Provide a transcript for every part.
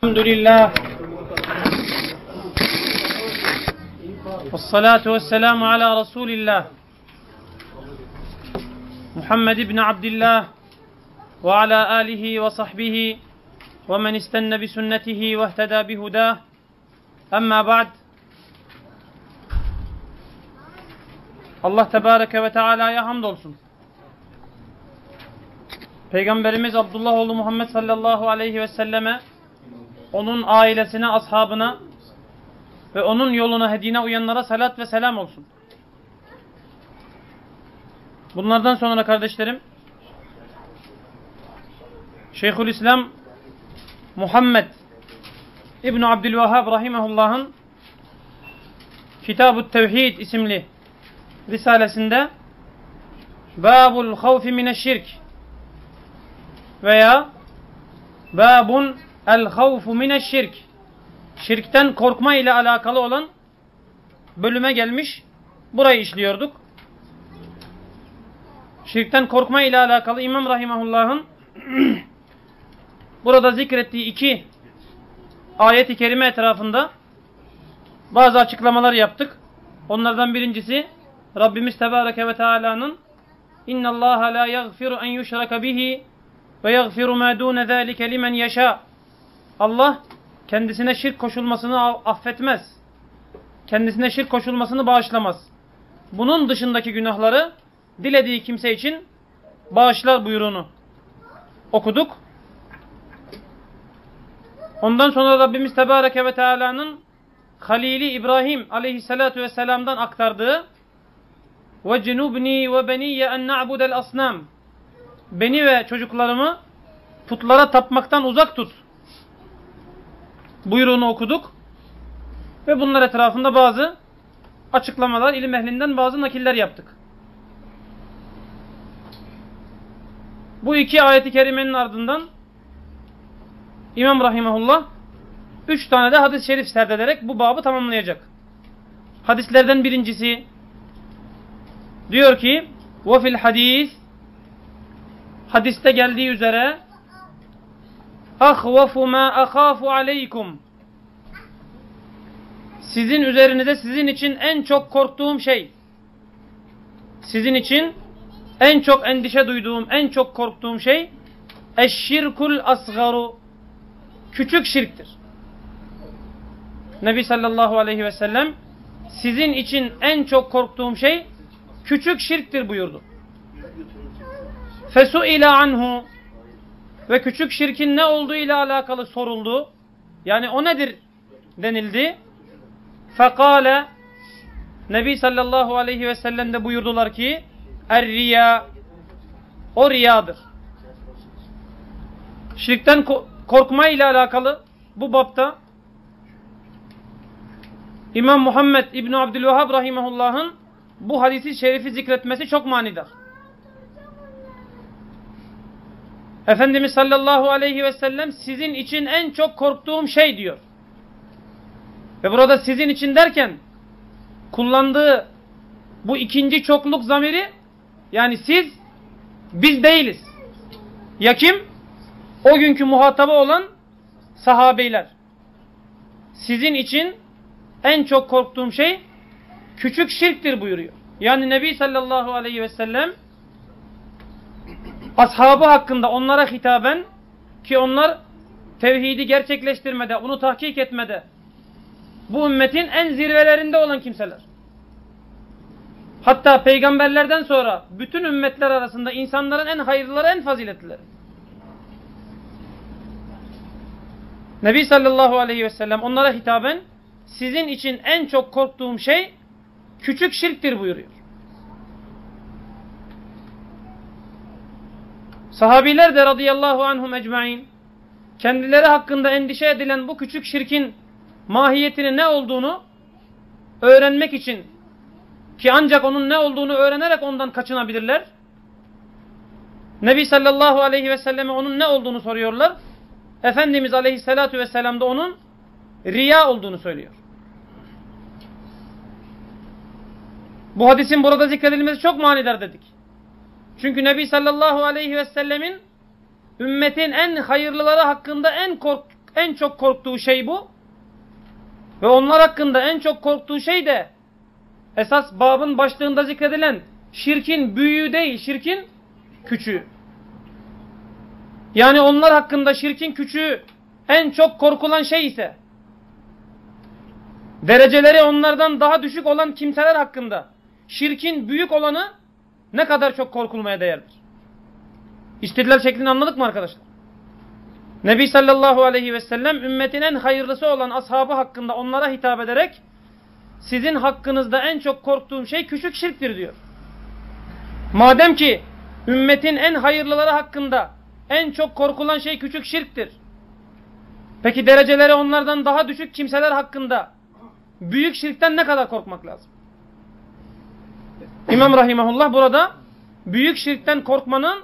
الحمد لله والصلاة والسلام على رسول الله محمد بن عبد الله وعلى آله وصحبه ومن استنى بسنته واهتدى بهداه. أما بعد الله تبارك وتعالى يا حمد olsun. Peygamberimiz Abdullah oğlu Muhammed sallallahu aleyhi ve selleme onun ailesine, ashabına ve onun yoluna, hedine uyanlara salat ve selam olsun. Bunlardan sonra kardeşlerim, Şeyhülislam Muhammed İbn Abdülvahhab rahimehullah'ın Kitab-ı Tevhid isimli risalesinde Babul havfi mineşşirk veya Babun el havfu mineşşirk şirkten korkma ile alakalı olan bölüme gelmiş. Burayı işliyorduk. Şirkten korkma ile alakalı İmam Rahimahullah'ın burada zikrettiği iki ayet-i kerime etrafında bazı açıklamalar yaptık. Onlardan birincisi Rabbimiz Tebareke ve Teala'nın İnna Allah la yaghfiru en yushraka bihi ve yaghfiru ma dun zalika limen yasha. Allah kendisine şirk koşulmasını affetmez. Kendisine şirk koşulmasını bağışlamaz. Bunun dışındaki günahları dilediği kimse için bağışlar buyruğunu okuduk. Ondan sonra Rabbimiz Tebareke ve Teala'nın Halili İbrahim aleyhissalatu vesselam'dan aktardığı ve cenubni ve beniye en na'budel asnam beni ve çocuklarımı putlara tapmaktan uzak tut buyruğunu okuduk ve bunlar etrafında bazı açıklamalar ilim ehlinden bazı nakiller yaptık. Bu iki ayeti kerimenin ardından İmam Rahimahullah üç tane de hadis-i şerif serdederek bu babı tamamlayacak. Hadislerden birincisi diyor ki وَفِي hadis hadiste geldiği üzere ahvafu ma ahafu aleykum. Sizin üzerinize sizin için en çok korktuğum şey. Sizin için en çok endişe duyduğum, en çok korktuğum şey eşşirkul asgaru küçük şirktir. Nebi sallallahu aleyhi ve sellem sizin için en çok korktuğum şey küçük şirktir buyurdu. Fesu'ila anhu ve küçük şirkin ne olduğu ile alakalı soruldu. Yani o nedir denildi. Fekale Nebi sallallahu aleyhi ve sellem de buyurdular ki Er riya o riyadır. Şirkten korkma ile alakalı bu bapta İmam Muhammed İbni Abdülvahhab Rahimahullah'ın bu hadisi şerifi zikretmesi çok manidar. Efendimiz sallallahu aleyhi ve sellem sizin için en çok korktuğum şey diyor. Ve burada sizin için derken kullandığı bu ikinci çokluk zamiri yani siz biz değiliz. Ya kim? O günkü muhatabı olan sahabeyler. Sizin için en çok korktuğum şey küçük şirktir buyuruyor. Yani Nebi sallallahu aleyhi ve sellem ashabı hakkında onlara hitaben ki onlar tevhidi gerçekleştirmede, onu tahkik etmede bu ümmetin en zirvelerinde olan kimseler. Hatta peygamberlerden sonra bütün ümmetler arasında insanların en hayırlıları, en faziletlileri. Nebi sallallahu aleyhi ve sellem onlara hitaben sizin için en çok korktuğum şey küçük şirktir buyuruyor. Sahabiler de radıyallahu anhum ecmain kendileri hakkında endişe edilen bu küçük şirkin mahiyetinin ne olduğunu öğrenmek için ki ancak onun ne olduğunu öğrenerek ondan kaçınabilirler. Nebi sallallahu aleyhi ve selleme onun ne olduğunu soruyorlar. Efendimiz aleyhissalatu vesselam da onun riya olduğunu söylüyor. Bu hadisin burada zikredilmesi çok manidar dedik. Çünkü Nebi sallallahu aleyhi ve sellemin ümmetin en hayırlıları hakkında en kork en çok korktuğu şey bu. Ve onlar hakkında en çok korktuğu şey de esas babın başlığında zikredilen şirkin büyüğü değil, şirkin küçüğü. Yani onlar hakkında şirkin küçüğü en çok korkulan şey ise dereceleri onlardan daha düşük olan kimseler hakkında şirkin büyük olanı ne kadar çok korkulmaya değerdir. İstidlal şeklini anladık mı arkadaşlar? Nebi sallallahu aleyhi ve sellem ümmetin en hayırlısı olan ashabı hakkında onlara hitap ederek sizin hakkınızda en çok korktuğum şey küçük şirktir diyor. Madem ki ümmetin en hayırlıları hakkında en çok korkulan şey küçük şirktir. Peki dereceleri onlardan daha düşük kimseler hakkında büyük şirkten ne kadar korkmak lazım? İmam Rahimahullah burada büyük şirkten korkmanın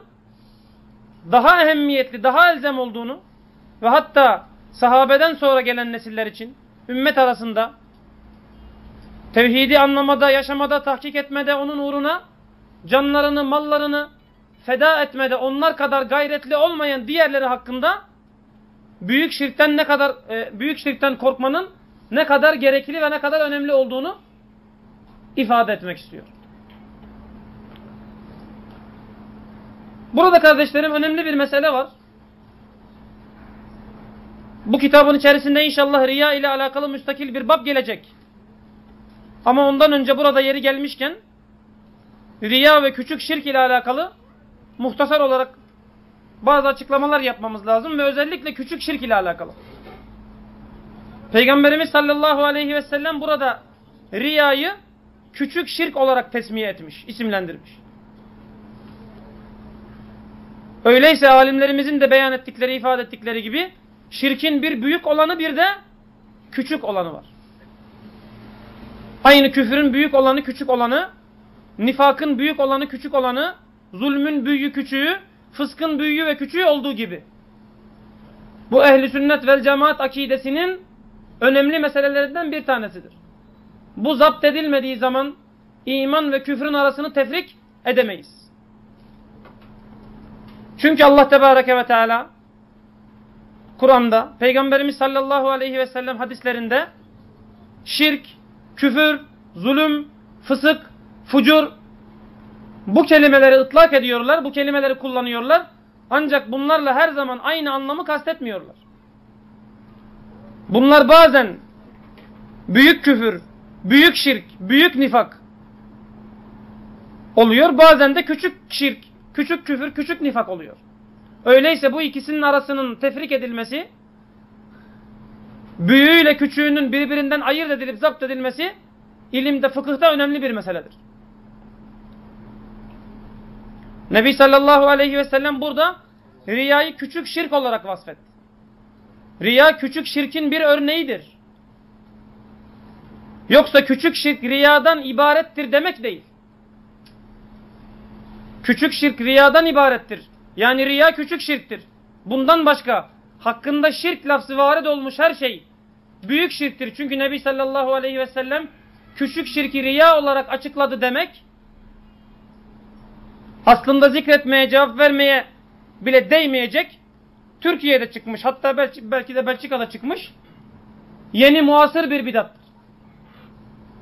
daha ehemmiyetli, daha elzem olduğunu ve hatta sahabeden sonra gelen nesiller için ümmet arasında tevhidi anlamada, yaşamada, tahkik etmede onun uğruna canlarını, mallarını feda etmede onlar kadar gayretli olmayan diğerleri hakkında büyük şirkten ne kadar e, büyük şirkten korkmanın ne kadar gerekli ve ne kadar önemli olduğunu ifade etmek istiyor. Burada kardeşlerim önemli bir mesele var. Bu kitabın içerisinde inşallah riya ile alakalı müstakil bir bab gelecek. Ama ondan önce burada yeri gelmişken riya ve küçük şirk ile alakalı muhtasar olarak bazı açıklamalar yapmamız lazım ve özellikle küçük şirk ile alakalı. Peygamberimiz sallallahu aleyhi ve sellem burada riyayı küçük şirk olarak tesmiye etmiş, isimlendirmiş. Öyleyse alimlerimizin de beyan ettikleri, ifade ettikleri gibi şirkin bir büyük olanı bir de küçük olanı var. Aynı küfürün büyük olanı, küçük olanı, nifakın büyük olanı, küçük olanı, zulmün büyüğü, küçüğü, fıskın büyüğü ve küçüğü olduğu gibi. Bu ehli sünnet vel cemaat akidesinin önemli meselelerinden bir tanesidir. Bu zapt edilmediği zaman iman ve küfrün arasını tefrik edemeyiz. Çünkü Allah Tebareke ve Teala Kur'an'da Peygamberimiz sallallahu aleyhi ve sellem hadislerinde şirk, küfür, zulüm, fısık, fucur bu kelimeleri ıtlak ediyorlar, bu kelimeleri kullanıyorlar. Ancak bunlarla her zaman aynı anlamı kastetmiyorlar. Bunlar bazen büyük küfür, büyük şirk, büyük nifak oluyor. Bazen de küçük şirk, küçük küfür, küçük nifak oluyor. Öyleyse bu ikisinin arasının tefrik edilmesi, büyüğüyle küçüğünün birbirinden ayırt edilip zapt edilmesi, ilimde, fıkıhta önemli bir meseledir. Nebi sallallahu aleyhi ve sellem burada riyayı küçük şirk olarak vasfetti. Riya küçük şirkin bir örneğidir. Yoksa küçük şirk riyadan ibarettir demek değil. Küçük şirk riyadan ibarettir. Yani riya küçük şirktir. Bundan başka hakkında şirk lafzı varid olmuş her şey büyük şirktir. Çünkü Nebi sallallahu aleyhi ve sellem küçük şirki riya olarak açıkladı demek aslında zikretmeye, cevap vermeye bile değmeyecek Türkiye'de çıkmış hatta belki, de Belçika'da çıkmış yeni muasır bir bidattır.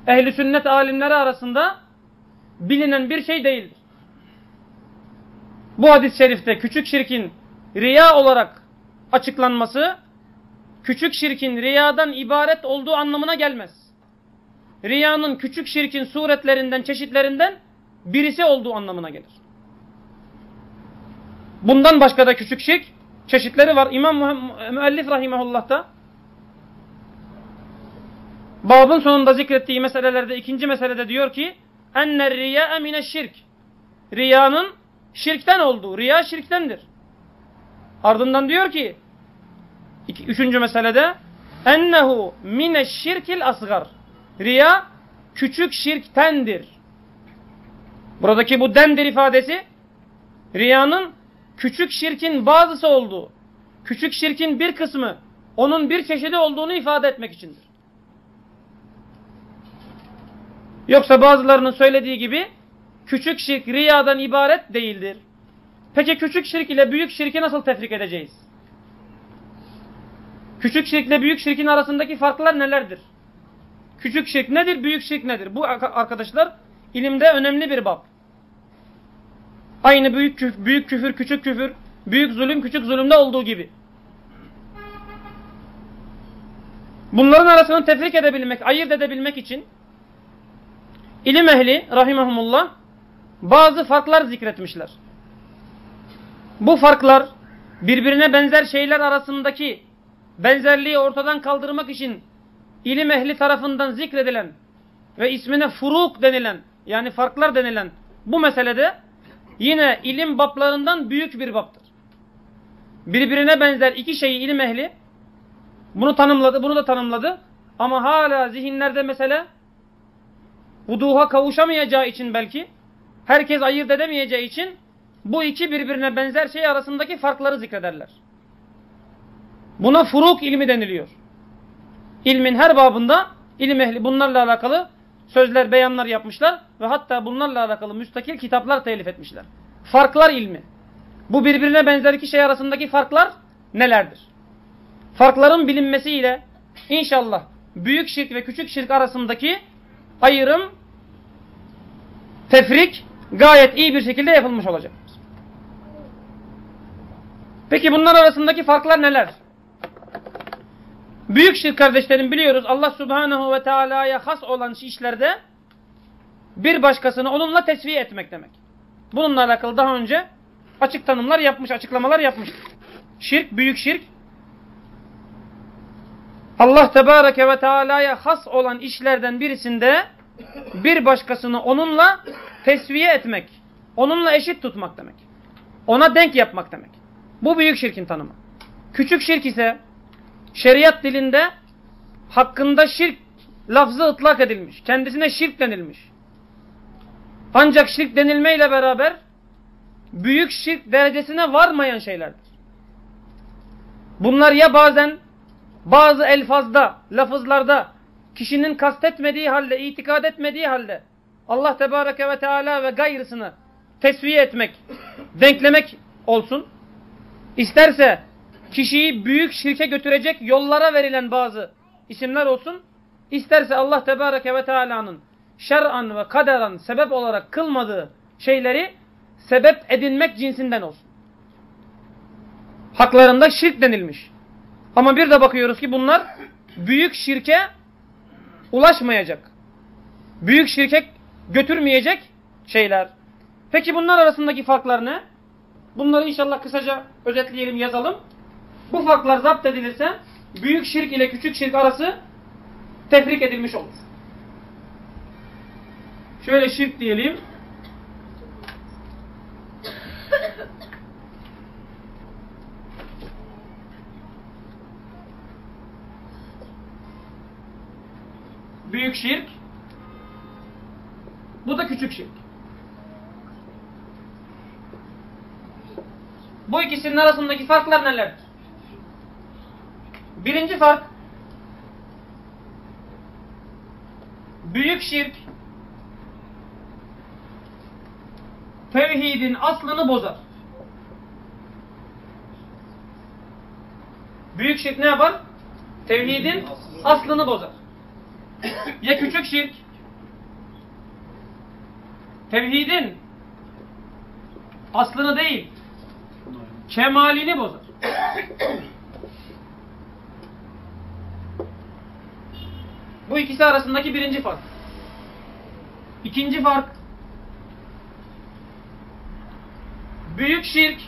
Ehli sünnet alimleri arasında bilinen bir şey değildir. Bu hadis-i şerifte küçük şirkin riya olarak açıklanması küçük şirkin riyadan ibaret olduğu anlamına gelmez. Riyanın küçük şirkin suretlerinden, çeşitlerinden birisi olduğu anlamına gelir. Bundan başka da küçük şirk çeşitleri var. İmam Müellif Rahimahullah'ta babın sonunda zikrettiği meselelerde ikinci meselede diyor ki enne riya emine şirk. Riyanın şirkten olduğu. Riya şirktendir. Ardından diyor ki iki, üçüncü meselede ennehu mine şirkil asgar. Riya küçük şirktendir. Buradaki bu dendir ifadesi riyanın küçük şirkin bazısı olduğu, küçük şirkin bir kısmı, onun bir çeşidi olduğunu ifade etmek içindir. Yoksa bazılarının söylediği gibi küçük şirk riyadan ibaret değildir. Peki küçük şirk ile büyük şirki nasıl tefrik edeceğiz? Küçük şirkle büyük şirkin arasındaki farklar nelerdir? Küçük şirk nedir, büyük şirk nedir? Bu arkadaşlar ilimde önemli bir bab. Aynı büyük küfür, büyük küfür, küçük küfür, büyük zulüm, küçük zulümde olduğu gibi. Bunların arasını tefrik edebilmek, ayırt edebilmek için ilim ehli rahimahumullah bazı farklar zikretmişler. Bu farklar birbirine benzer şeyler arasındaki benzerliği ortadan kaldırmak için ilim ehli tarafından zikredilen ve ismine furuk denilen yani farklar denilen bu meselede yine ilim bablarından büyük bir baptır. Birbirine benzer iki şeyi ilim ehli bunu tanımladı, bunu da tanımladı. Ama hala zihinlerde mesele vuduha kavuşamayacağı için belki herkes ayırt edemeyeceği için bu iki birbirine benzer şey arasındaki farkları zikrederler. Buna furuk ilmi deniliyor. İlmin her babında ilim ehli bunlarla alakalı sözler, beyanlar yapmışlar ve hatta bunlarla alakalı müstakil kitaplar telif etmişler. Farklar ilmi. Bu birbirine benzer iki şey arasındaki farklar nelerdir? Farkların bilinmesiyle inşallah büyük şirk ve küçük şirk arasındaki ayrım, tefrik gayet iyi bir şekilde yapılmış olacak. Peki bunlar arasındaki farklar neler? Büyük şirk kardeşlerim biliyoruz Allah subhanehu ve teala'ya has olan işlerde bir başkasını onunla tesviye etmek demek. Bununla alakalı daha önce açık tanımlar yapmış, açıklamalar yapmış. Şirk, büyük şirk Allah Tebareke ve Teala'ya has olan işlerden birisinde bir başkasını onunla tesviye etmek, onunla eşit tutmak demek. Ona denk yapmak demek. Bu büyük şirkin tanımı. Küçük şirk ise şeriat dilinde hakkında şirk lafzı ıtlak edilmiş. Kendisine şirk denilmiş. Ancak şirk denilmeyle beraber büyük şirk derecesine varmayan şeylerdir. Bunlar ya bazen bazı elfazda, lafızlarda kişinin kastetmediği halde, itikad etmediği halde Allah Tebareke ve Teala ve gayrısını tesviye etmek, denklemek olsun. İsterse kişiyi büyük şirke götürecek yollara verilen bazı isimler olsun. İsterse Allah Tebareke ve Teala'nın şer'an ve kaderan sebep olarak kılmadığı şeyleri sebep edinmek cinsinden olsun. Haklarında şirk denilmiş. Ama bir de bakıyoruz ki bunlar büyük şirke ulaşmayacak. Büyük şirke götürmeyecek şeyler. Peki bunlar arasındaki farklar ne? Bunları inşallah kısaca özetleyelim, yazalım. Bu farklar zapt edilirse büyük şirk ile küçük şirk arası tefrik edilmiş olur. Şöyle şirk diyelim. Büyük şirk. Bu da küçük şirk. Bu ikisinin arasındaki farklar nelerdir? Birinci fark büyük şirk tevhidin aslını bozar. Büyük şirk ne yapar? Tevhidin aslını bozar. Ya küçük şirk tevhidin aslını değil kemalini bozar. Bu ikisi arasındaki birinci fark. İkinci fark büyük şirk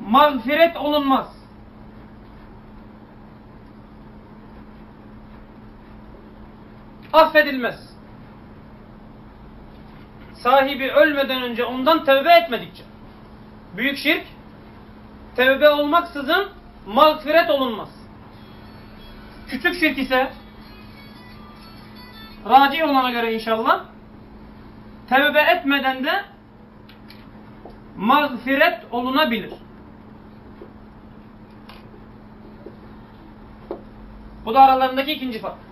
mağfiret olunmaz. Affedilmez. Sahibi ölmeden önce ondan tövbe etmedikçe. Büyük şirk tövbe olmaksızın mağfiret olunmaz. Küçük şirk ise raci olana göre inşallah tövbe etmeden de mağfiret olunabilir. Bu da aralarındaki ikinci fark.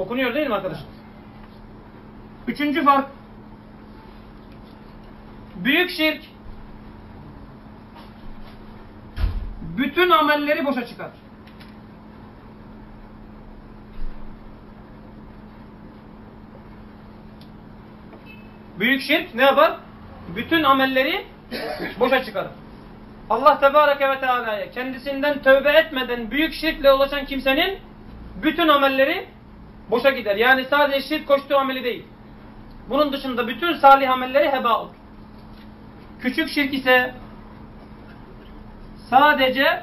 Okunuyor değil mi arkadaşlar? Üçüncü fark Büyük şirk bütün amelleri boşa çıkar. Büyük şirk ne yapar? Bütün amelleri boşa çıkarır. Allah Tebareke ve Teala'ya kendisinden tövbe etmeden büyük şirkle ulaşan kimsenin bütün amelleri boşa gider. Yani sadece şirk koştuğu ameli değil. Bunun dışında bütün salih amelleri heba olur. Küçük şirk ise sadece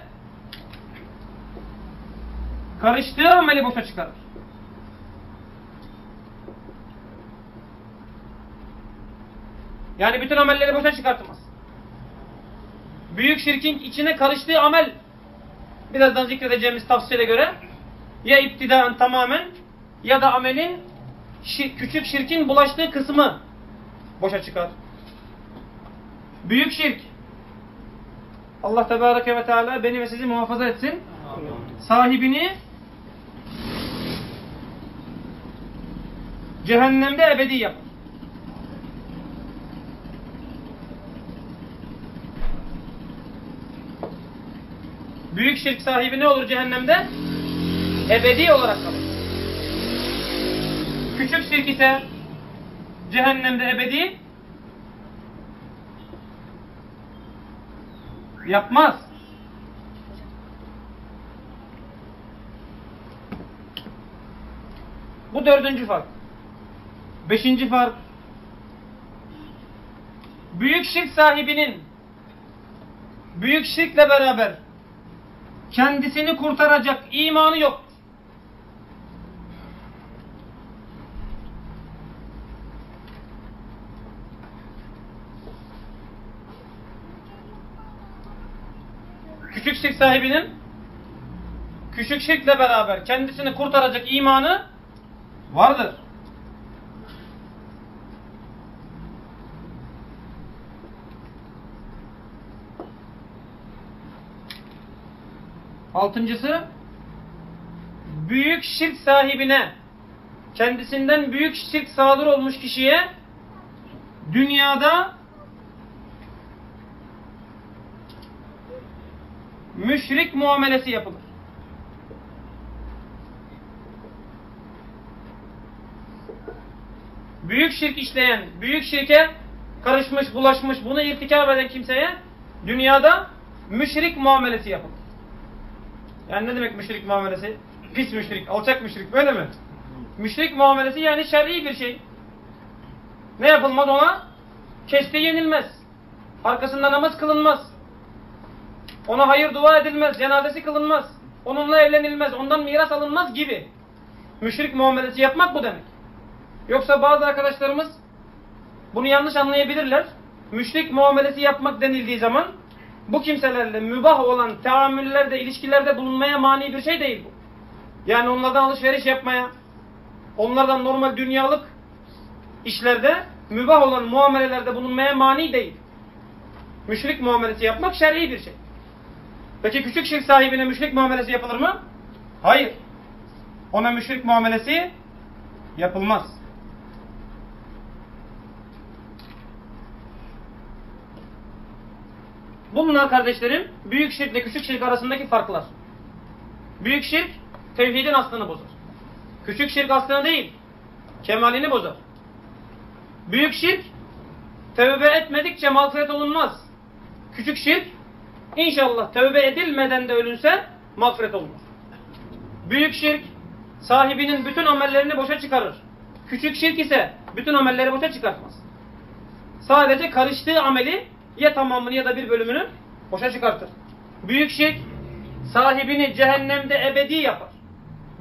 karıştığı ameli boşa çıkarır. Yani bütün amelleri boşa çıkartmaz. Büyük şirkin içine karıştığı amel birazdan zikredeceğimiz tavsiyede göre ya iptidaen tamamen ya da amelin şir, küçük şirkin bulaştığı kısmı boşa çıkar. Büyük şirk Allah Tebareke ve Teala beni ve sizi muhafaza etsin. Sahibini cehennemde ebedi yapar. Büyük şirk sahibi ne olur cehennemde? Ebedi olarak kalır. Küçük şirk ise cehennemde ebedi yapmaz. Bu dördüncü fark. Beşinci fark. Büyük şirk sahibinin büyük şirkle beraber kendisini kurtaracak imanı yok. Küçük şirk sahibinin küçük şirkle beraber kendisini kurtaracak imanı vardır. Altıncısı büyük şirk sahibine kendisinden büyük şirk sadır olmuş kişiye dünyada müşrik muamelesi yapılır. Büyük şirk işleyen, büyük şirke karışmış, bulaşmış, bunu irtikap eden kimseye dünyada müşrik muamelesi yapılır. Yani ne demek müşrik muamelesi? Pis müşrik, alçak müşrik böyle mi? Müşrik muamelesi yani şer'i bir şey. Ne yapılmaz ona? Keste yenilmez. Arkasında namaz kılınmaz. Ona hayır dua edilmez, cenazesi kılınmaz. Onunla evlenilmez, ondan miras alınmaz gibi. Müşrik muamelesi yapmak bu demek. Yoksa bazı arkadaşlarımız bunu yanlış anlayabilirler. Müşrik muamelesi yapmak denildiği zaman bu kimselerle mübah olan teamüllerde, ilişkilerde bulunmaya mani bir şey değil bu. Yani onlardan alışveriş yapmaya, onlardan normal dünyalık işlerde mübah olan muamelelerde bulunmaya mani değil. Müşrik muamelesi yapmak şer'i bir şey. Peki küçük şirk sahibine müşrik muamelesi yapılır mı? Hayır. Ona müşrik muamelesi yapılmaz. Bunlar kardeşlerim büyük şirkle küçük şirk arasındaki farklar. Büyük şirk tevhidin aslını bozar. Küçük şirk aslını değil, kemalini bozar. Büyük şirk tövbe etmedikçe mağfiret olunmaz. Küçük şirk inşallah tövbe edilmeden de ölünse mağfiret olunur. Büyük şirk sahibinin bütün amellerini boşa çıkarır. Küçük şirk ise bütün amelleri boşa çıkartmaz. Sadece karıştığı ameli ya tamamını ya da bir bölümünü boşa çıkartır. Büyük şirk sahibini cehennemde ebedi yapar.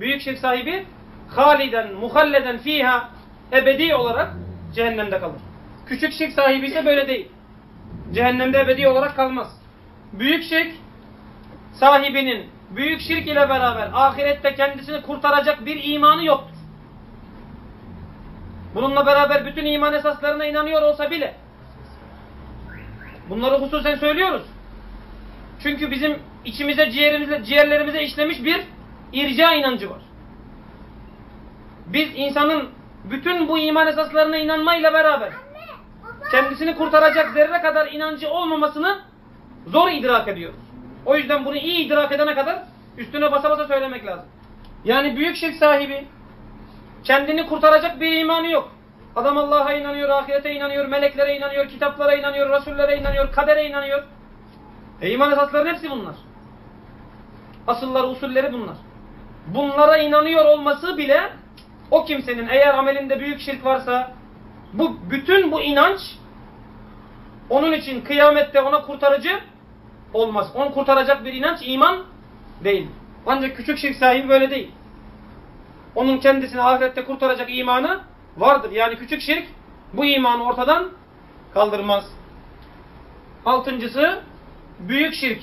Büyük şirk sahibi haliden, muhalleden fiha ebedi olarak cehennemde kalır. Küçük şirk sahibi ise böyle değil. Cehennemde ebedi olarak kalmaz. Büyük şirk sahibinin büyük şirk ile beraber ahirette kendisini kurtaracak bir imanı yoktur. Bununla beraber bütün iman esaslarına inanıyor olsa bile bunları hususen söylüyoruz. Çünkü bizim içimize, ciğerimize, ciğerlerimize işlemiş bir irca inancı var. Biz insanın bütün bu iman esaslarına inanmayla beraber kendisini kurtaracak zerre kadar inancı olmamasını zor idrak ediyoruz. O yüzden bunu iyi idrak edene kadar üstüne basa basa söylemek lazım. Yani büyük şirk sahibi kendini kurtaracak bir imanı yok. Adam Allah'a inanıyor, ahirete inanıyor, meleklere inanıyor, kitaplara inanıyor, rasullere inanıyor, kadere inanıyor. E iman esasların hepsi bunlar. Asıllar, usulleri bunlar. Bunlara inanıyor olması bile o kimsenin eğer amelinde büyük şirk varsa bu bütün bu inanç onun için kıyamette ona kurtarıcı olmaz. Onu kurtaracak bir inanç iman değil. Ancak küçük şirk sahibi böyle değil. Onun kendisini ahirette kurtaracak imanı vardır. Yani küçük şirk bu imanı ortadan kaldırmaz. Altıncısı büyük şirk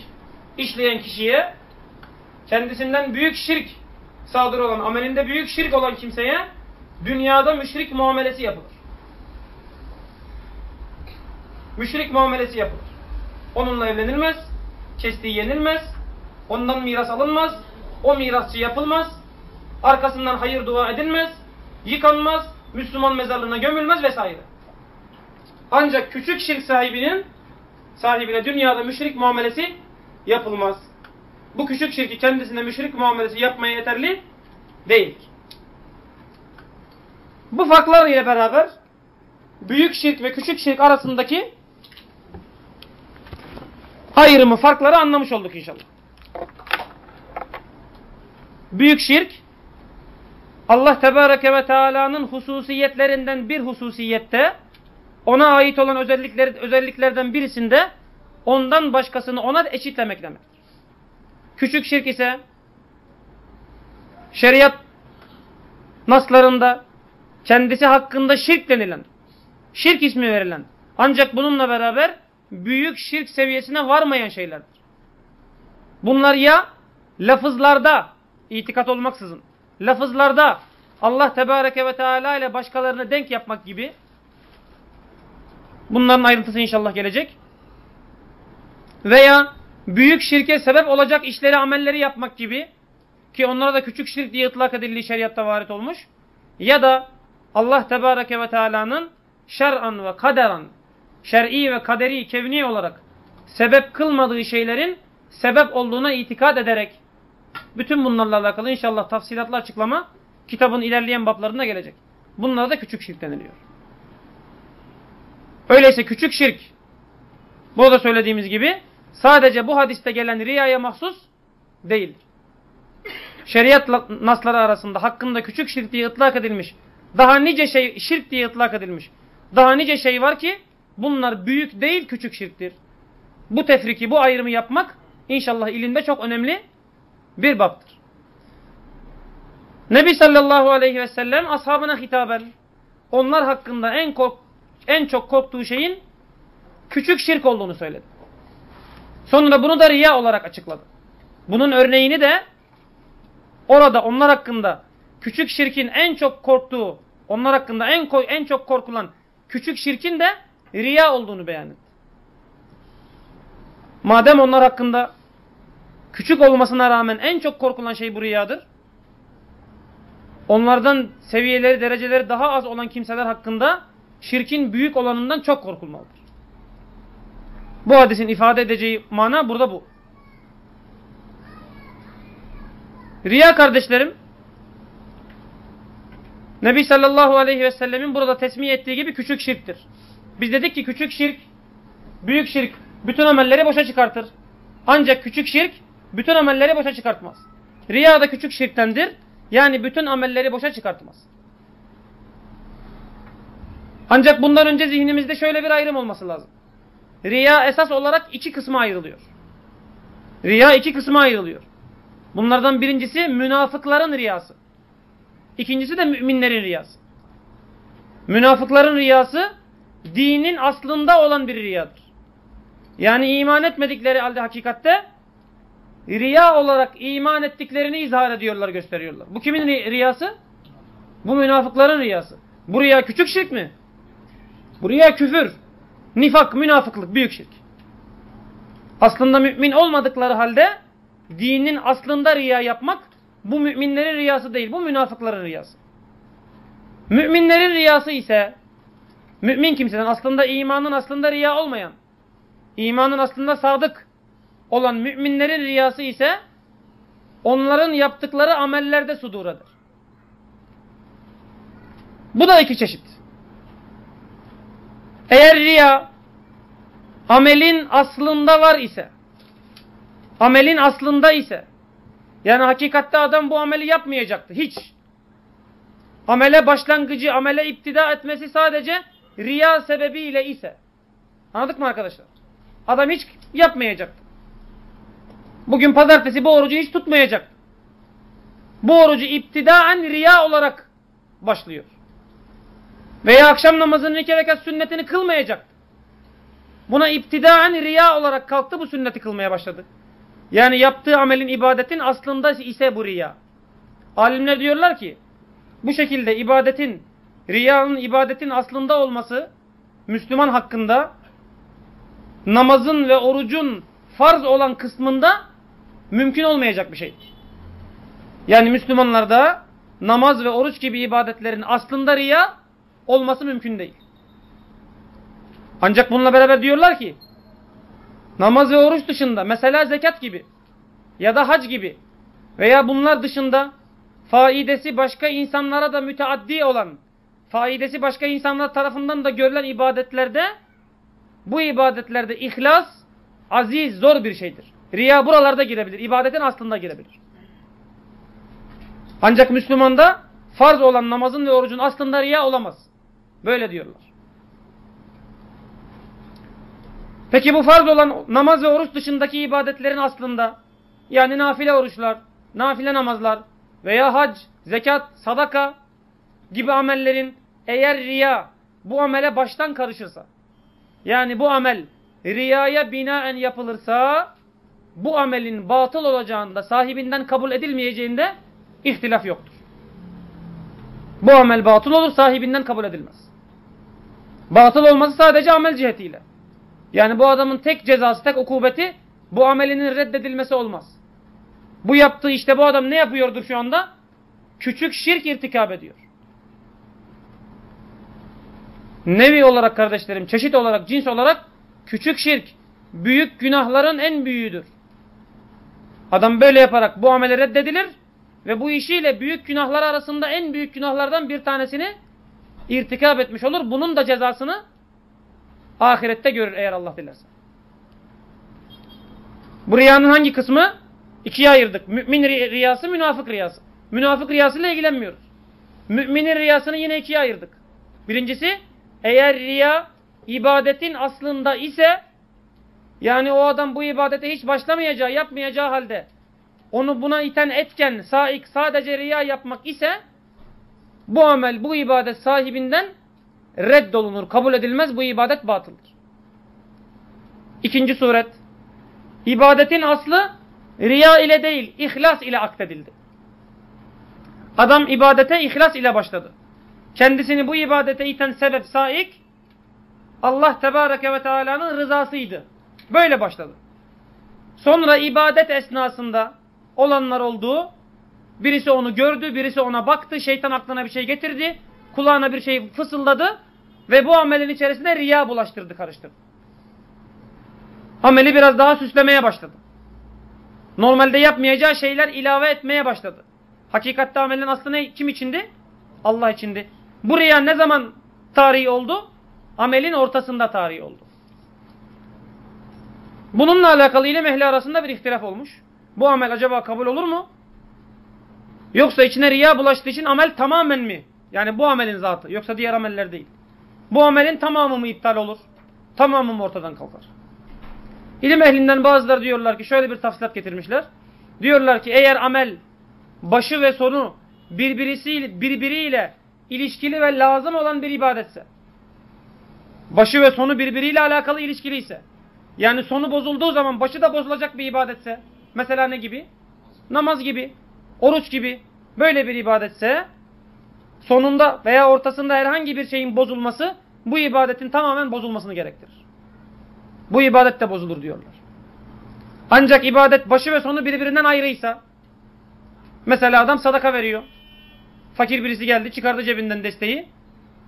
işleyen kişiye kendisinden büyük şirk sadır olan, amelinde büyük şirk olan kimseye dünyada müşrik muamelesi yapılır. Müşrik muamelesi yapılır. Onunla evlenilmez, kestiği yenilmez, ondan miras alınmaz, o mirasçı yapılmaz, arkasından hayır dua edilmez, yıkanmaz, Müslüman mezarlığına gömülmez vesaire. Ancak küçük şirk sahibinin sahibine dünyada müşrik muamelesi yapılmaz. Bu küçük şirki kendisine müşrik muamelesi yapmaya yeterli değil. Bu farklar ile beraber büyük şirk ve küçük şirk arasındaki ayrımı, farkları anlamış olduk inşallah. Büyük şirk Allah Tebareke ve Teala'nın hususiyetlerinden bir hususiyette ona ait olan özellikler, özelliklerden birisinde ondan başkasını ona eşitlemek demektir. Küçük şirk ise şeriat naslarında kendisi hakkında şirk denilen, şirk ismi verilen ancak bununla beraber büyük şirk seviyesine varmayan şeylerdir. Bunlar ya lafızlarda itikat olmaksızın, lafızlarda Allah Tebareke ve Teala ile başkalarını denk yapmak gibi bunların ayrıntısı inşallah gelecek. Veya büyük şirke sebep olacak işleri, amelleri yapmak gibi ki onlara da küçük şirk diye ıtlak edildiği şeriatta varit olmuş. Ya da Allah Tebareke ve Teala'nın şer'an ve kaderan şer'i ve kaderi, kevni olarak sebep kılmadığı şeylerin sebep olduğuna itikad ederek bütün bunlarla alakalı inşallah tafsilatlı açıklama kitabın ilerleyen bablarında gelecek. Bunlara da küçük şirk deniliyor. Öyleyse küçük şirk burada söylediğimiz gibi sadece bu hadiste gelen riyaya mahsus değildir. Şeriat nasları arasında hakkında küçük şirk diye ıtlak edilmiş. Daha nice şey şirk diye ıtlak edilmiş. Daha nice şey var ki bunlar büyük değil küçük şirktir. Bu tefriki, bu ayrımı yapmak inşallah ilimde çok önemli bir baptır. Nebi sallallahu aleyhi ve sellem ashabına hitaben onlar hakkında en kork en çok korktuğu şeyin küçük şirk olduğunu söyledi. Sonra bunu da riya olarak açıkladı. Bunun örneğini de orada onlar hakkında küçük şirkin en çok korktuğu, onlar hakkında en en çok korkulan küçük şirkin de riya olduğunu beyan etti. Madem onlar hakkında küçük olmasına rağmen en çok korkulan şey bu riyadır. Onlardan seviyeleri, dereceleri daha az olan kimseler hakkında şirkin büyük olanından çok korkulmalıdır. Bu hadisin ifade edeceği mana burada bu. Riya kardeşlerim, Nebi sallallahu aleyhi ve sellemin burada tesmiye ettiği gibi küçük şirktir. Biz dedik ki küçük şirk, büyük şirk bütün amelleri boşa çıkartır. Ancak küçük şirk bütün amelleri boşa çıkartmaz. Riya da küçük şirktendir. Yani bütün amelleri boşa çıkartmaz. Ancak bundan önce zihnimizde şöyle bir ayrım olması lazım. Riya esas olarak iki kısma ayrılıyor. Riya iki kısma ayrılıyor. Bunlardan birincisi münafıkların riyası. İkincisi de müminlerin riyası. Münafıkların riyası dinin aslında olan bir riyadır. Yani iman etmedikleri halde hakikatte riya olarak iman ettiklerini izhar ediyorlar, gösteriyorlar. Bu kimin riyası? Bu münafıkların riyası. Bu riya küçük şirk mi? Bu riya küfür. Nifak, münafıklık, büyük şirk. Aslında mümin olmadıkları halde dinin aslında riya yapmak bu müminlerin riyası değil, bu münafıkların riyası. Müminlerin riyası ise Mümin kimseden aslında imanın aslında riya olmayan, imanın aslında sadık olan müminlerin riyası ise onların yaptıkları amellerde suduradır. Bu da iki çeşit. Eğer riya amelin aslında var ise amelin aslında ise yani hakikatte adam bu ameli yapmayacaktı. Hiç. Amele başlangıcı, amele iptida etmesi sadece riya sebebiyle ise. Anladık mı arkadaşlar? Adam hiç yapmayacaktı. Bugün pazartesi bu orucu hiç tutmayacak. Bu orucu iptidaen riya olarak başlıyor. Veya akşam namazının iki rekat sünnetini kılmayacak. Buna iptidaen riya olarak kalktı bu sünneti kılmaya başladı. Yani yaptığı amelin ibadetin aslında ise bu riya. Alimler diyorlar ki bu şekilde ibadetin riyanın ibadetin aslında olması Müslüman hakkında namazın ve orucun farz olan kısmında mümkün olmayacak bir şey. Yani Müslümanlarda namaz ve oruç gibi ibadetlerin aslında riya olması mümkün değil. Ancak bununla beraber diyorlar ki namaz ve oruç dışında mesela zekat gibi ya da hac gibi veya bunlar dışında faidesi başka insanlara da müteaddi olan faidesi başka insanlar tarafından da görülen ibadetlerde bu ibadetlerde ihlas aziz zor bir şeydir. Riya buralarda girebilir. İbadetin aslında girebilir. Ancak Müslümanda farz olan namazın ve orucun aslında riya olamaz. Böyle diyorlar. Peki bu farz olan namaz ve oruç dışındaki ibadetlerin aslında yani nafile oruçlar, nafile namazlar veya hac, zekat, sadaka gibi amellerin eğer riya bu amele baştan karışırsa yani bu amel riyaya binaen yapılırsa bu amelin batıl olacağında sahibinden kabul edilmeyeceğinde ihtilaf yoktur. Bu amel batıl olur sahibinden kabul edilmez. Batıl olması sadece amel cihetiyle. Yani bu adamın tek cezası, tek ukubeti bu amelinin reddedilmesi olmaz. Bu yaptığı işte bu adam ne yapıyordur şu anda? Küçük şirk irtikab ediyor. Nevi olarak kardeşlerim, çeşit olarak, cins olarak küçük şirk büyük günahların en büyüğüdür. Adam böyle yaparak bu ameli reddedilir ve bu işiyle büyük günahlar arasında en büyük günahlardan bir tanesini irtikab etmiş olur. Bunun da cezasını ahirette görür eğer Allah dilerse. Bu riyanın hangi kısmı? İkiye ayırdık. Mümin riyası, münafık riyası. Münafık riyasıyla ilgilenmiyoruz. Müminin riyasını yine ikiye ayırdık. Birincisi, eğer riya ibadetin aslında ise yani o adam bu ibadete hiç başlamayacağı, yapmayacağı halde onu buna iten etken, saik sadece riya yapmak ise bu amel, bu ibadet sahibinden reddolunur, kabul edilmez, bu ibadet batıldır. İkinci suret, ibadetin aslı riya ile değil, ihlas ile akdedildi. Adam ibadete ihlas ile başladı. Kendisini bu ibadete iten sebep saik, Allah Tebareke ve Teala'nın rızasıydı. Böyle başladı. Sonra ibadet esnasında olanlar oldu. Birisi onu gördü, birisi ona baktı, şeytan aklına bir şey getirdi, kulağına bir şey fısıldadı ve bu amelin içerisinde riya bulaştırdı, karıştırdı. Ameli biraz daha süslemeye başladı. Normalde yapmayacağı şeyler ilave etmeye başladı. Hakikatte amelin aslı ne? Kim içindi? Allah içindi. Bu riya ne zaman tarihi oldu? Amelin ortasında tarihi oldu. Bununla alakalı ilim ehli arasında bir ihtilaf olmuş. Bu amel acaba kabul olur mu? Yoksa içine riya bulaştığı için amel tamamen mi? Yani bu amelin zatı. Yoksa diğer ameller değil. Bu amelin tamamı mı iptal olur? Tamamı mı ortadan kalkar? İlim ehlinden bazıları diyorlar ki şöyle bir tafsilat getirmişler. Diyorlar ki eğer amel başı ve sonu birbirisiyle, birbiriyle ilişkili ve lazım olan bir ibadetse başı ve sonu birbiriyle alakalı ilişkili ise yani sonu bozulduğu zaman başı da bozulacak bir ibadetse mesela ne gibi? Namaz gibi, oruç gibi böyle bir ibadetse sonunda veya ortasında herhangi bir şeyin bozulması bu ibadetin tamamen bozulmasını gerektirir. Bu ibadet de bozulur diyorlar. Ancak ibadet başı ve sonu birbirinden ayrıysa mesela adam sadaka veriyor. Fakir birisi geldi çıkardı cebinden desteği.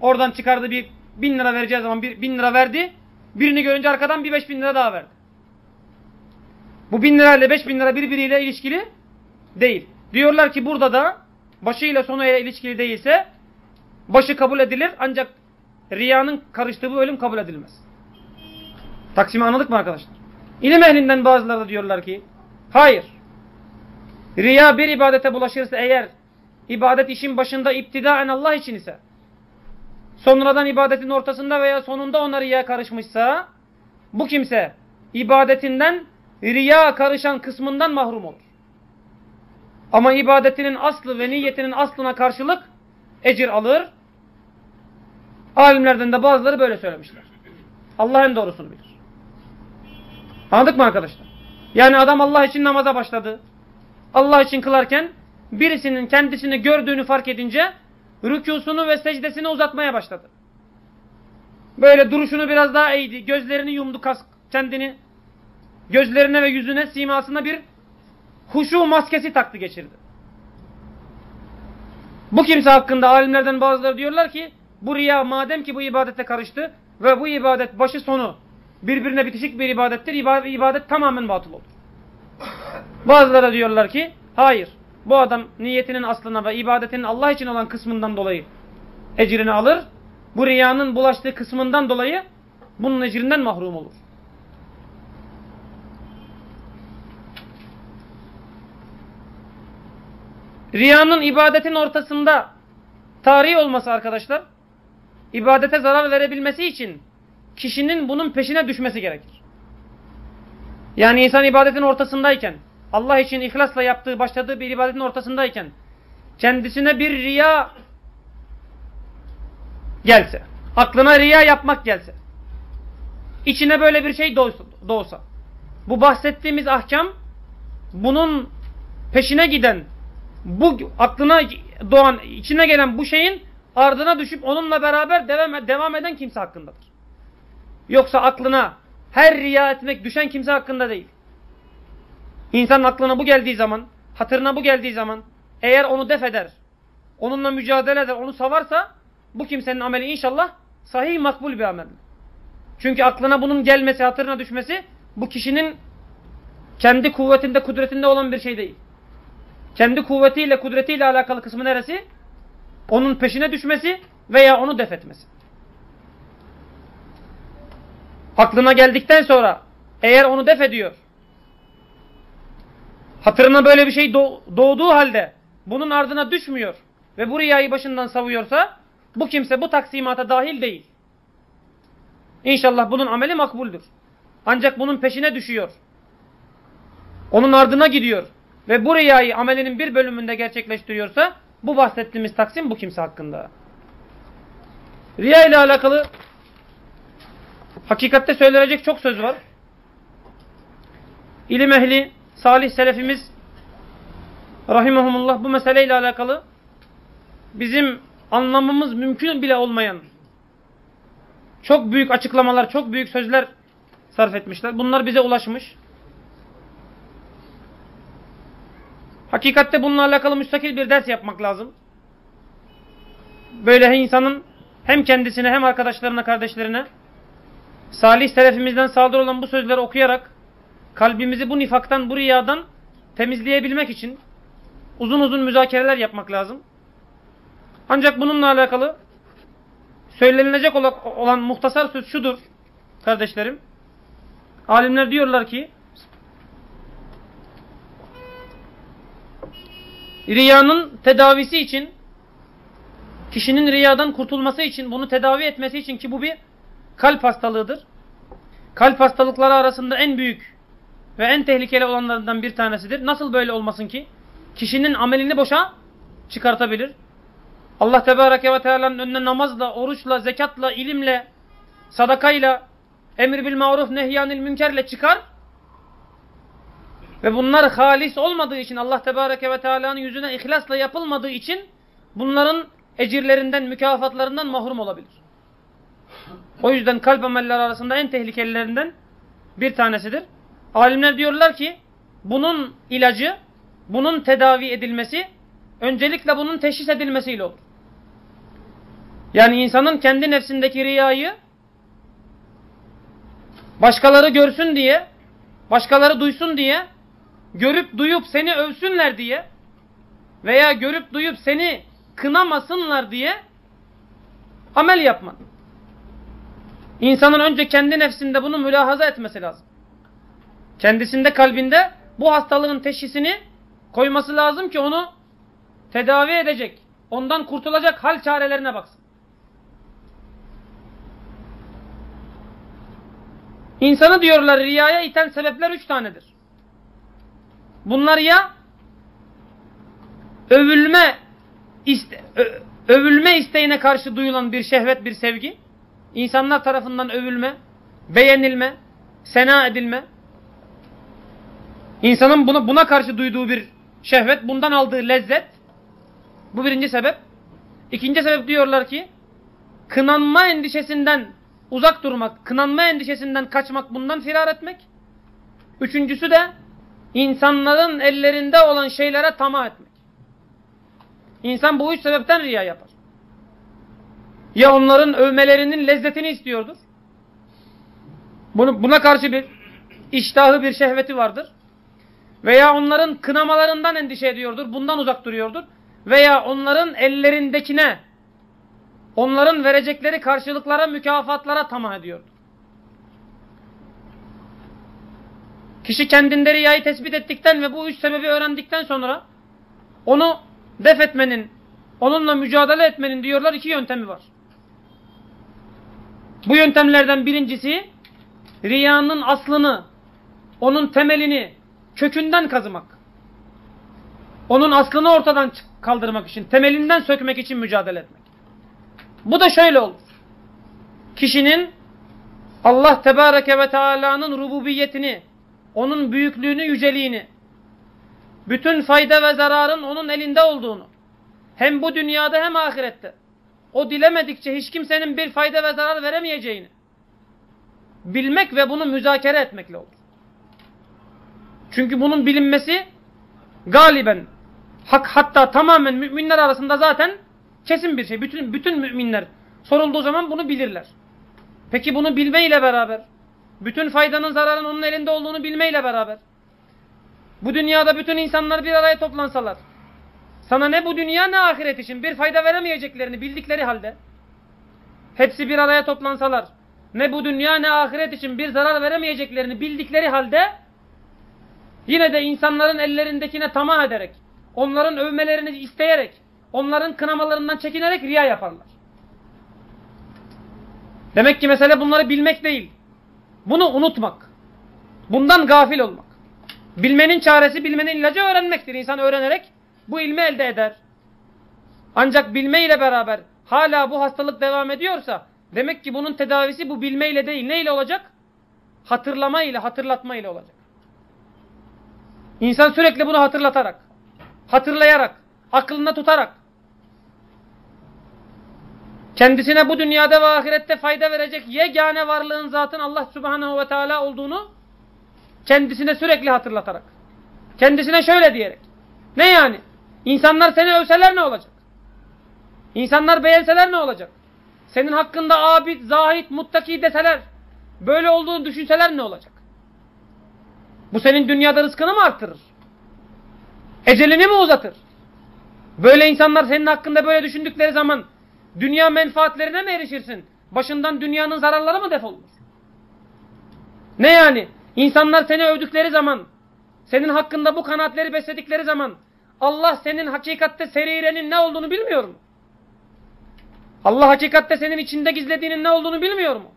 Oradan çıkardı bir bin lira vereceği zaman bir, bin lira verdi. Birini görünce arkadan bir beş bin lira daha verdi. Bu bin lira ile beş bin lira birbiriyle ilişkili değil. Diyorlar ki burada da başıyla sonuyla ilişkili değilse başı kabul edilir ancak riyanın karıştığı bu ölüm kabul edilmez. Taksimi anladık mı arkadaşlar? İlim ehlinden bazıları da diyorlar ki hayır. Riya bir ibadete bulaşırsa eğer ibadet işin başında iptidaen Allah için ise sonradan ibadetin ortasında veya sonunda ona riya karışmışsa bu kimse ibadetinden riya karışan kısmından mahrum olur. Ama ibadetinin aslı ve niyetinin aslına karşılık ecir alır. Alimlerden de bazıları böyle söylemişler. Allah en doğrusunu bilir. Anladık mı arkadaşlar? Yani adam Allah için namaza başladı. Allah için kılarken birisinin kendisini gördüğünü fark edince rükusunu ve secdesini uzatmaya başladı. Böyle duruşunu biraz daha eğdi. Gözlerini yumdu kas kendini. Gözlerine ve yüzüne simasına bir huşu maskesi taktı geçirdi. Bu kimse hakkında alimlerden bazıları diyorlar ki bu riya madem ki bu ibadete karıştı ve bu ibadet başı sonu birbirine bitişik bir ibadettir. İbadet, ibadet tamamen batıl olur. Bazıları diyorlar ki hayır. Bu adam niyetinin aslına ve ibadetinin Allah için olan kısmından dolayı ecrini alır. Bu riyanın bulaştığı kısmından dolayı bunun ecrinden mahrum olur. Riyanın ibadetin ortasında tarihi olması arkadaşlar, ibadete zarar verebilmesi için kişinin bunun peşine düşmesi gerekir. Yani insan ibadetin ortasındayken, Allah için ihlasla yaptığı, başladığı bir ibadetin ortasındayken, kendisine bir riya gelse, aklına riya yapmak gelse, içine böyle bir şey doğsa, bu bahsettiğimiz ahkam, bunun peşine giden, bu aklına doğan, içine gelen bu şeyin ardına düşüp onunla beraber devam, devam eden kimse hakkındadır. Yoksa aklına her riya etmek düşen kimse hakkında değil. İnsanın aklına bu geldiği zaman, hatırına bu geldiği zaman eğer onu def eder, onunla mücadele eder, onu savarsa bu kimsenin ameli inşallah sahih makbul bir amel. Çünkü aklına bunun gelmesi, hatırına düşmesi bu kişinin kendi kuvvetinde, kudretinde olan bir şey değil. Kendi kuvvetiyle, kudretiyle alakalı kısmı neresi? Onun peşine düşmesi veya onu def etmesi. Aklına geldikten sonra eğer onu def ediyor, hatırına böyle bir şey doğduğu halde bunun ardına düşmüyor ve bu riyayı başından savuyorsa bu kimse bu taksimata dahil değil. İnşallah bunun ameli makbuldür. Ancak bunun peşine düşüyor. Onun ardına gidiyor ve bu riyayı amelinin bir bölümünde gerçekleştiriyorsa bu bahsettiğimiz taksim bu kimse hakkında. Riya ile alakalı hakikatte söylenecek çok söz var. İlim ehli, salih selefimiz rahimahumullah bu meseleyle alakalı bizim anlamamız mümkün bile olmayan çok büyük açıklamalar, çok büyük sözler sarf etmişler. Bunlar bize ulaşmış. Hakikatte bununla alakalı müstakil bir ders yapmak lazım. Böyle insanın hem kendisine hem arkadaşlarına, kardeşlerine salih selefimizden saldırı olan bu sözleri okuyarak kalbimizi bu nifaktan, bu riyadan temizleyebilmek için uzun uzun müzakereler yapmak lazım. Ancak bununla alakalı söylenilecek olan muhtasar söz şudur kardeşlerim. Alimler diyorlar ki riyanın tedavisi için kişinin riyadan kurtulması için bunu tedavi etmesi için ki bu bir kalp hastalığıdır. Kalp hastalıkları arasında en büyük ve en tehlikeli olanlarından bir tanesidir. Nasıl böyle olmasın ki? Kişinin amelini boşa çıkartabilir. Allah Tebareke ve Teala'nın önüne namazla, oruçla, zekatla, ilimle, sadakayla, emir bil maruf, nehyanil münkerle çıkar. Ve bunlar halis olmadığı için Allah Tebareke ve Teala'nın yüzüne ihlasla yapılmadığı için bunların ecirlerinden, mükafatlarından mahrum olabilir. O yüzden kalp ameller arasında en tehlikelilerinden bir tanesidir. Alimler diyorlar ki bunun ilacı, bunun tedavi edilmesi öncelikle bunun teşhis edilmesiyle olur. Yani insanın kendi nefsindeki riyayı başkaları görsün diye, başkaları duysun diye, görüp duyup seni övsünler diye veya görüp duyup seni kınamasınlar diye amel yapman. İnsanın önce kendi nefsinde bunu mülahaza etmesi lazım. Kendisinde kalbinde bu hastalığın teşhisini koyması lazım ki onu tedavi edecek, ondan kurtulacak hal çarelerine baksın. İnsanı diyorlar riyaya iten sebepler üç tanedir. Bunlar ya övülme iste, övülme isteğine karşı duyulan bir şehvet, bir sevgi, insanlar tarafından övülme, beğenilme, sena edilme, insanın buna, buna karşı duyduğu bir şehvet, bundan aldığı lezzet, bu birinci sebep. İkinci sebep diyorlar ki, kınanma endişesinden uzak durmak, kınanma endişesinden kaçmak, bundan firar etmek. Üçüncüsü de, insanların ellerinde olan şeylere tamah etmek. İnsan bu üç sebepten riya yapar. Ya onların övmelerinin lezzetini istiyordur. Bunu, buna karşı bir iştahı bir şehveti vardır. Veya onların kınamalarından endişe ediyordur. Bundan uzak duruyordur. Veya onların ellerindekine onların verecekleri karşılıklara, mükafatlara tamah ediyordur. Kişi kendinde riyayı tespit ettikten ve bu üç sebebi öğrendikten sonra onu def etmenin, onunla mücadele etmenin diyorlar iki yöntemi var. Bu yöntemlerden birincisi riyanın aslını, onun temelini kökünden kazımak. Onun aslını ortadan kaldırmak için, temelinden sökmek için mücadele etmek. Bu da şöyle olur. Kişinin Allah Tebareke ve Teala'nın rububiyetini, onun büyüklüğünü, yüceliğini, bütün fayda ve zararın onun elinde olduğunu, hem bu dünyada hem ahirette, o dilemedikçe hiç kimsenin bir fayda ve zarar veremeyeceğini bilmek ve bunu müzakere etmekle olur. Çünkü bunun bilinmesi galiben hak hatta tamamen müminler arasında zaten kesin bir şey. Bütün bütün müminler sorulduğu zaman bunu bilirler. Peki bunu bilmeyle beraber bütün faydanın zararın onun elinde olduğunu bilmeyle beraber bu dünyada bütün insanlar bir araya toplansalar sana ne bu dünya ne ahiret için bir fayda veremeyeceklerini bildikleri halde hepsi bir araya toplansalar ne bu dünya ne ahiret için bir zarar veremeyeceklerini bildikleri halde yine de insanların ellerindekine tamah ederek onların övmelerini isteyerek onların kınamalarından çekinerek riya yaparlar. Demek ki mesele bunları bilmek değil. Bunu unutmak. Bundan gafil olmak. Bilmenin çaresi bilmenin ilacı öğrenmektir. İnsan öğrenerek bu ilmi elde eder. Ancak bilme ile beraber hala bu hastalık devam ediyorsa demek ki bunun tedavisi bu bilmeyle değil. Neyle olacak? Hatırlama ile, hatırlatma ile olacak. İnsan sürekli bunu hatırlatarak, hatırlayarak, aklında tutarak kendisine bu dünyada ve ahirette fayda verecek yegane varlığın zatın Allah subhanehu ve teala olduğunu kendisine sürekli hatırlatarak kendisine şöyle diyerek ne yani? İnsanlar seni övseler ne olacak? İnsanlar beğenseler ne olacak? Senin hakkında abid, zahit, muttaki deseler, böyle olduğunu düşünseler ne olacak? Bu senin dünyada rızkını mı arttırır? Ecelini mi uzatır? Böyle insanlar senin hakkında böyle düşündükleri zaman dünya menfaatlerine mi erişirsin? Başından dünyanın zararları mı defolur? Ne yani? İnsanlar seni övdükleri zaman, senin hakkında bu kanaatleri besledikleri zaman Allah senin hakikatte serirenin ne olduğunu bilmiyor mu? Allah hakikatte senin içinde gizlediğinin ne olduğunu bilmiyor mu?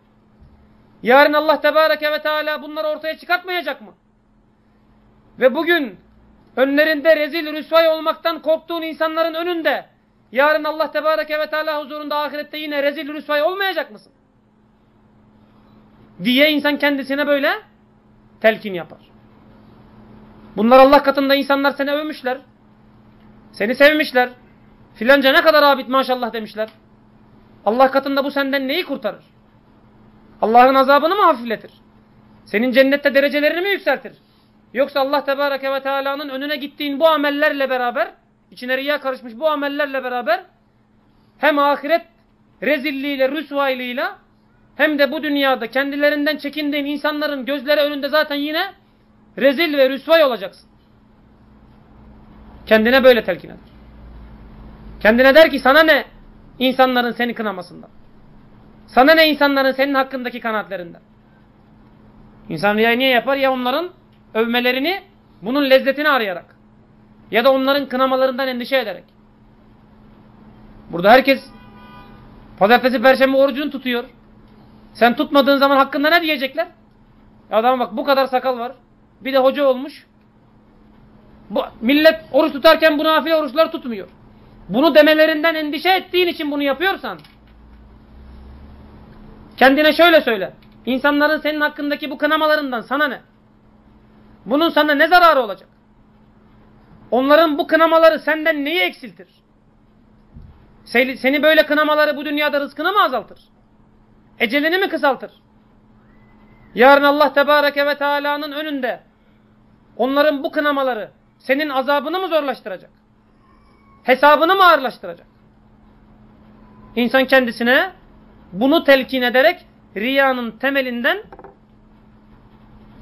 Yarın Allah Tebareke ve Teala bunları ortaya çıkartmayacak mı? Ve bugün önlerinde rezil rüsvay olmaktan korktuğun insanların önünde yarın Allah Tebareke ve Teala huzurunda ahirette yine rezil rüsvay olmayacak mısın? Diye insan kendisine böyle telkin yapar. Bunlar Allah katında insanlar seni övmüşler. Seni sevmişler. Filanca ne kadar abid maşallah demişler. Allah katında bu senden neyi kurtarır? Allah'ın azabını mı hafifletir? Senin cennette derecelerini mi yükseltir? Yoksa Allah Tebareke ve Teala'nın önüne gittiğin bu amellerle beraber, içine riya karışmış bu amellerle beraber hem ahiret rezilliğiyle, rüsvaylığıyla hem de bu dünyada kendilerinden çekindiğin insanların gözleri önünde zaten yine rezil ve rüsvay olacaksın. Kendine böyle telkin eder. Kendine der ki sana ne insanların seni kınamasından. Sana ne insanların senin hakkındaki kanaatlerinden. İnsan riyayı niye yapar? Ya onların övmelerini, bunun lezzetini arayarak. Ya da onların kınamalarından endişe ederek. Burada herkes pazartesi, perşembe orucunu tutuyor. Sen tutmadığın zaman hakkında ne diyecekler? Adam bak bu kadar sakal var. Bir de hoca olmuş. Bu, millet oruç tutarken bu nafile oruçlar tutmuyor. Bunu demelerinden endişe ettiğin için bunu yapıyorsan kendine şöyle söyle. İnsanların senin hakkındaki bu kınamalarından sana ne? Bunun sana ne zararı olacak? Onların bu kınamaları senden neyi eksiltir? Seni böyle kınamaları bu dünyada rızkını mı azaltır? Ecelini mi kısaltır? Yarın Allah Tebareke ve Teala'nın önünde onların bu kınamaları senin azabını mı zorlaştıracak? Hesabını mı ağırlaştıracak? İnsan kendisine bunu telkin ederek riyanın temelinden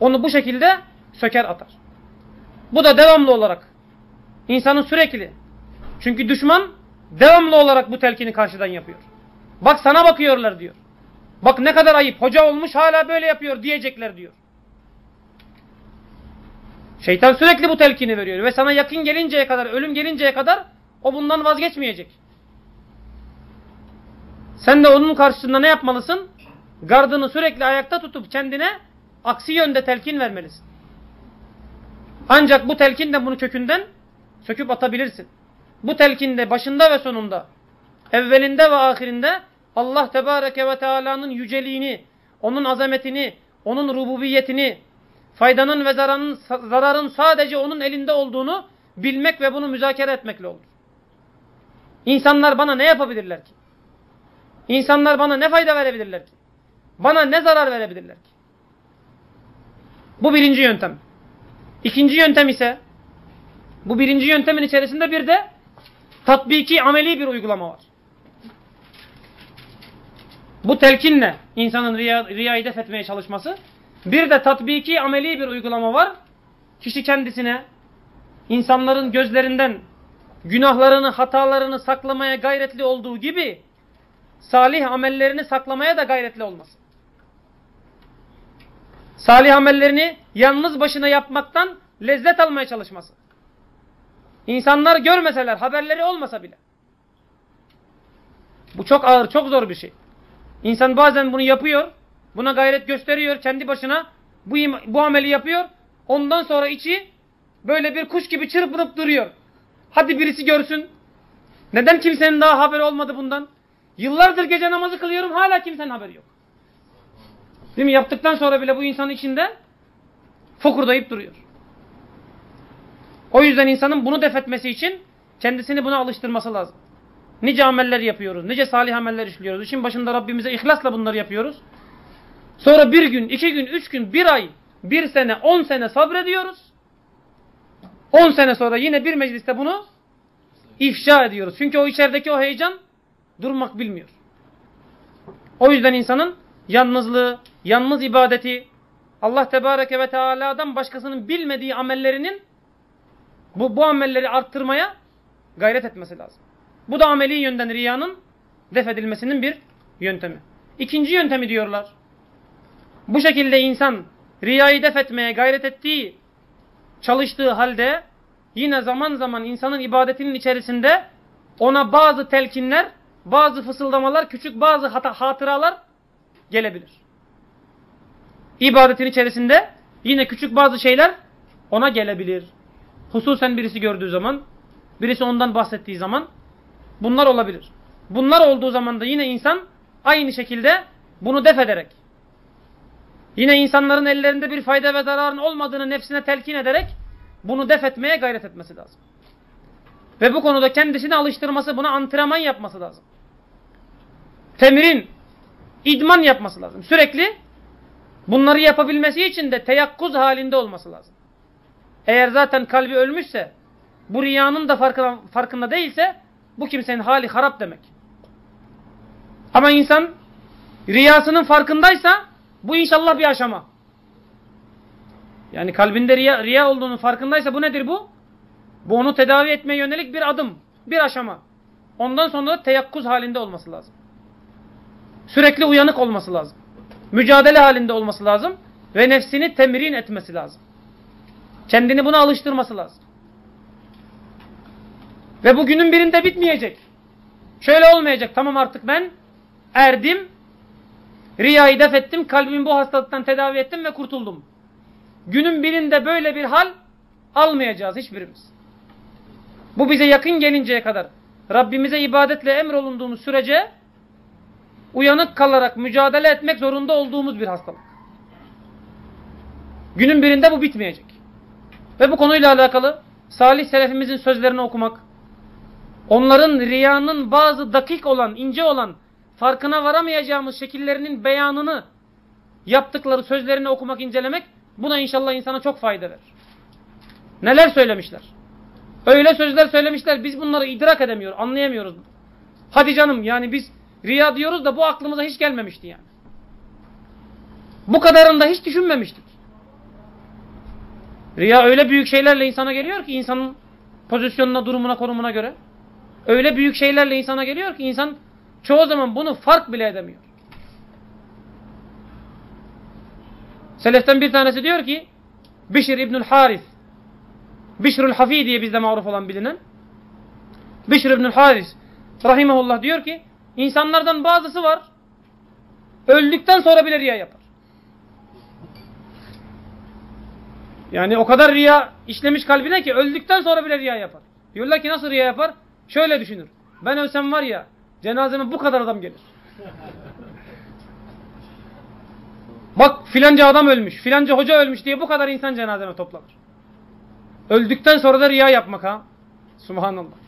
onu bu şekilde söker atar. Bu da devamlı olarak insanın sürekli çünkü düşman devamlı olarak bu telkini karşıdan yapıyor. Bak sana bakıyorlar diyor. Bak ne kadar ayıp. Hoca olmuş hala böyle yapıyor diyecekler diyor. Şeytan sürekli bu telkini veriyor. Ve sana yakın gelinceye kadar, ölüm gelinceye kadar o bundan vazgeçmeyecek. Sen de onun karşısında ne yapmalısın? Gardını sürekli ayakta tutup kendine aksi yönde telkin vermelisin. Ancak bu telkin de bunu kökünden söküp atabilirsin. Bu telkinde başında ve sonunda, evvelinde ve ahirinde Allah Tebareke ve Teala'nın yüceliğini, onun azametini, onun rububiyetini, faydanın ve zararın, zararın sadece onun elinde olduğunu bilmek ve bunu müzakere etmekle olur. İnsanlar bana ne yapabilirler ki? İnsanlar bana ne fayda verebilirler ki? Bana ne zarar verebilirler ki? Bu birinci yöntem. İkinci yöntem ise bu birinci yöntemin içerisinde bir de tatbiki ameli bir uygulama var. Bu telkinle insanın riya, riyayı def etmeye çalışması. Bir de tatbiki ameli bir uygulama var. Kişi kendisine insanların gözlerinden günahlarını, hatalarını saklamaya gayretli olduğu gibi salih amellerini saklamaya da gayretli olması. Salih amellerini yalnız başına yapmaktan lezzet almaya çalışması. İnsanlar görmeseler, haberleri olmasa bile. Bu çok ağır, çok zor bir şey. İnsan bazen bunu yapıyor, buna gayret gösteriyor kendi başına, bu, bu ameli yapıyor. Ondan sonra içi böyle bir kuş gibi çırpınıp duruyor. Hadi birisi görsün. Neden kimsenin daha haberi olmadı bundan? Yıllardır gece namazı kılıyorum hala kimsenin haberi yok. Değil mi? Yaptıktan sonra bile bu insanın içinde fokurdayıp duruyor. O yüzden insanın bunu defetmesi için kendisini buna alıştırması lazım. Nice ameller yapıyoruz. Nice salih ameller işliyoruz. İşin başında Rabbimize ihlasla bunları yapıyoruz. Sonra bir gün, iki gün, üç gün, bir ay, bir sene, on sene sabrediyoruz. On sene sonra yine bir mecliste bunu ifşa ediyoruz. Çünkü o içerideki o heyecan durmak bilmiyor. O yüzden insanın yalnızlığı, yalnız ibadeti, Allah Tebareke ve Teala'dan başkasının bilmediği amellerinin bu, bu amelleri arttırmaya gayret etmesi lazım. Bu da ameli yönden riyanın def edilmesinin bir yöntemi. İkinci yöntemi diyorlar. Bu şekilde insan riyayı def etmeye gayret ettiği, çalıştığı halde yine zaman zaman insanın ibadetinin içerisinde ona bazı telkinler, bazı fısıldamalar, küçük bazı hatıralar gelebilir. İbadetin içerisinde yine küçük bazı şeyler ona gelebilir. Hususen birisi gördüğü zaman, birisi ondan bahsettiği zaman bunlar olabilir. Bunlar olduğu zaman da yine insan aynı şekilde bunu def ederek, yine insanların ellerinde bir fayda ve zararın olmadığını nefsine telkin ederek bunu def etmeye gayret etmesi lazım. Ve bu konuda kendisini alıştırması, buna antrenman yapması lazım. Temrin, idman yapması lazım. Sürekli bunları yapabilmesi için de teyakkuz halinde olması lazım. Eğer zaten kalbi ölmüşse, bu riyanın da farkında, farkında değilse, bu kimsenin hali harap demek. Ama insan riyasının farkındaysa bu inşallah bir aşama. Yani kalbinde riya, riya olduğunu farkındaysa bu nedir bu? Bu onu tedavi etmeye yönelik bir adım, bir aşama. Ondan sonra da teyakkuz halinde olması lazım. Sürekli uyanık olması lazım. Mücadele halinde olması lazım. Ve nefsini temrin etmesi lazım. Kendini buna alıştırması lazım. Ve bu günün birinde bitmeyecek. Şöyle olmayacak. Tamam artık ben erdim. Riyayı def ettim. Kalbimi bu hastalıktan tedavi ettim ve kurtuldum. Günün birinde böyle bir hal almayacağız hiçbirimiz. Bu bize yakın gelinceye kadar Rabbimize ibadetle emrolunduğumuz sürece uyanık kalarak mücadele etmek zorunda olduğumuz bir hastalık. Günün birinde bu bitmeyecek. Ve bu konuyla alakalı salih selefimizin sözlerini okumak, onların riyanın bazı dakik olan, ince olan, farkına varamayacağımız şekillerinin beyanını yaptıkları sözlerini okumak, incelemek buna inşallah insana çok fayda verir. Neler söylemişler? Öyle sözler söylemişler biz bunları idrak edemiyoruz, anlayamıyoruz. Hadi canım yani biz riya diyoruz da bu aklımıza hiç gelmemişti yani. Bu kadarını da hiç düşünmemiştik. Riya öyle büyük şeylerle insana geliyor ki insanın pozisyonuna, durumuna, konumuna göre. Öyle büyük şeylerle insana geliyor ki insan çoğu zaman bunu fark bile edemiyor. Seleften bir tanesi diyor ki Bişir İbnül Haris Bişrül Hafi diye bizde maruf olan bilinen Bişr İbnül Haris Rahimahullah diyor ki insanlardan bazısı var öldükten sonra bile riya yapar. Yani o kadar riya işlemiş kalbine ki öldükten sonra bile riya yapar. Diyorlar ki nasıl riya yapar? Şöyle düşünür. Ben ölsem var ya cenazeme bu kadar adam gelir. Bak filanca adam ölmüş, filanca hoca ölmüş diye bu kadar insan cenazeme toplanır. Öldükten sonra da riya yapmak ha. Subhanallah.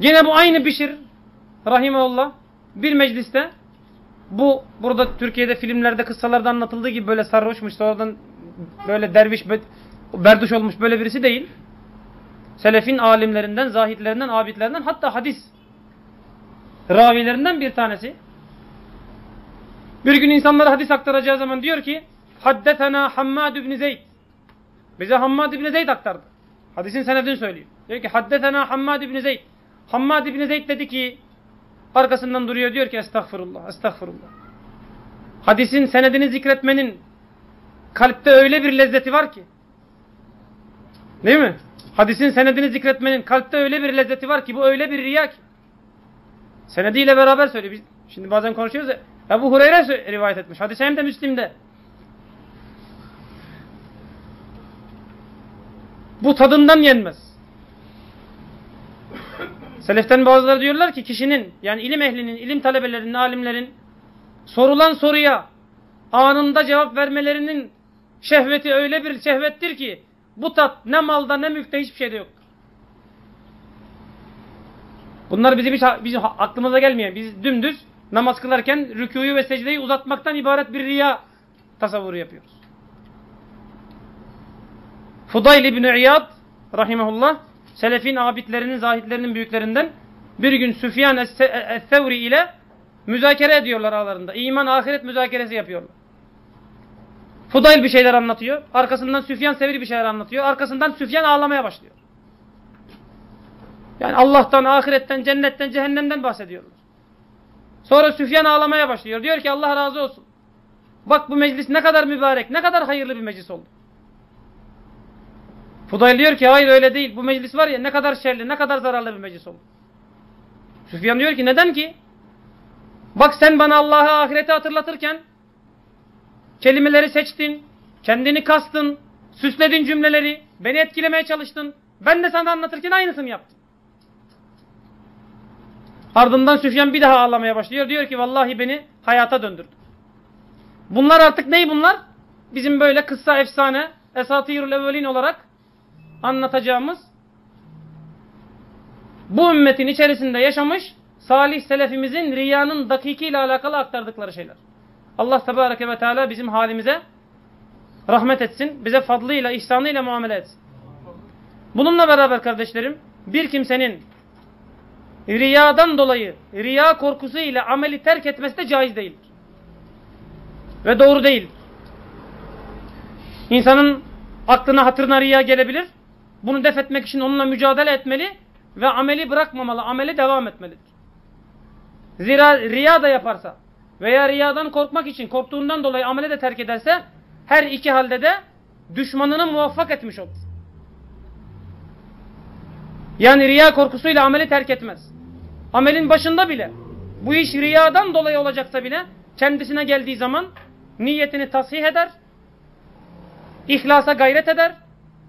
Yine bu aynı Bişir Rahimullah bir mecliste bu burada Türkiye'de filmlerde kıssalarda anlatıldığı gibi böyle sarhoşmuş sonradan böyle derviş berduş olmuş böyle birisi değil. Selefin alimlerinden, zahitlerinden, abidlerinden hatta hadis ravilerinden bir tanesi. Bir gün insanlara hadis aktaracağı zaman diyor ki Haddetena Hammad ibn Zeyd bize Hammad ibn Zeyd aktardı. Hadisin senedini söylüyor. Diyor ki Haddetena Hammad ibn Zeyd Hammad ibn Zeyd dedi ki arkasından duruyor diyor ki estağfurullah estağfurullah. Hadisin senedini zikretmenin kalpte öyle bir lezzeti var ki. Değil mi? Hadisin senedini zikretmenin kalpte öyle bir lezzeti var ki bu öyle bir riya ki. Senediyle beraber söylüyor. Biz şimdi bazen konuşuyoruz ya. Ebu Hureyre rivayet etmiş. Hadis hem de Müslim'de. Bu tadından yenmez. Seleften bazıları diyorlar ki kişinin yani ilim ehlinin, ilim talebelerinin, alimlerin sorulan soruya anında cevap vermelerinin şehveti öyle bir şehvettir ki bu tat ne malda ne mülkte hiçbir şeyde yok. Bunlar bizim hiç bizim aklımıza gelmiyor. Biz dümdüz namaz kılarken rükûyu ve secdeyi uzatmaktan ibaret bir riya tasavvuru yapıyoruz. Fudayl İbni İyad rahimehullah selefin abidlerinin, zahitlerinin büyüklerinden bir gün Süfyan Es-Sevri ile müzakere ediyorlar aralarında. İman ahiret müzakeresi yapıyorlar. Fudayl bir şeyler anlatıyor. Arkasından Süfyan Sevri bir şeyler anlatıyor. Arkasından Süfyan ağlamaya başlıyor. Yani Allah'tan, ahiretten, cennetten, cehennemden bahsediyorlar. Sonra Süfyan ağlamaya başlıyor. Diyor ki Allah razı olsun. Bak bu meclis ne kadar mübarek, ne kadar hayırlı bir meclis oldu. Fudayl diyor ki hayır öyle değil. Bu meclis var ya ne kadar şerli, ne kadar zararlı bir meclis oldu. Süfyan diyor ki neden ki? Bak sen bana Allah'ı ahireti hatırlatırken kelimeleri seçtin, kendini kastın, süsledin cümleleri, beni etkilemeye çalıştın. Ben de sana anlatırken aynısını yaptım. Ardından Süfyan bir daha ağlamaya başlıyor. Diyor ki vallahi beni hayata döndürdü. Bunlar artık ney bunlar? Bizim böyle kıssa efsane, esatirul evvelin olarak anlatacağımız bu ümmetin içerisinde yaşamış salih selefimizin riyanın dakikiyle alakalı aktardıkları şeyler. Allah Tebareke ve Teala bizim halimize rahmet etsin. Bize fadlıyla, ihsanıyla muamele etsin. Bununla beraber kardeşlerim bir kimsenin riyadan dolayı, riya korkusu ile ameli terk etmesi de caiz değildir. Ve doğru değil. İnsanın aklına hatırına riya gelebilir. Bunu def etmek için onunla mücadele etmeli ve ameli bırakmamalı, ameli devam etmelidir. Zira riya da yaparsa veya riyadan korkmak için korktuğundan dolayı ameli de terk ederse her iki halde de düşmanını muvaffak etmiş olur. Yani riya korkusuyla ameli terk etmez. Amelin başında bile bu iş riyadan dolayı olacaksa bile kendisine geldiği zaman niyetini tasih eder, ihlasa gayret eder,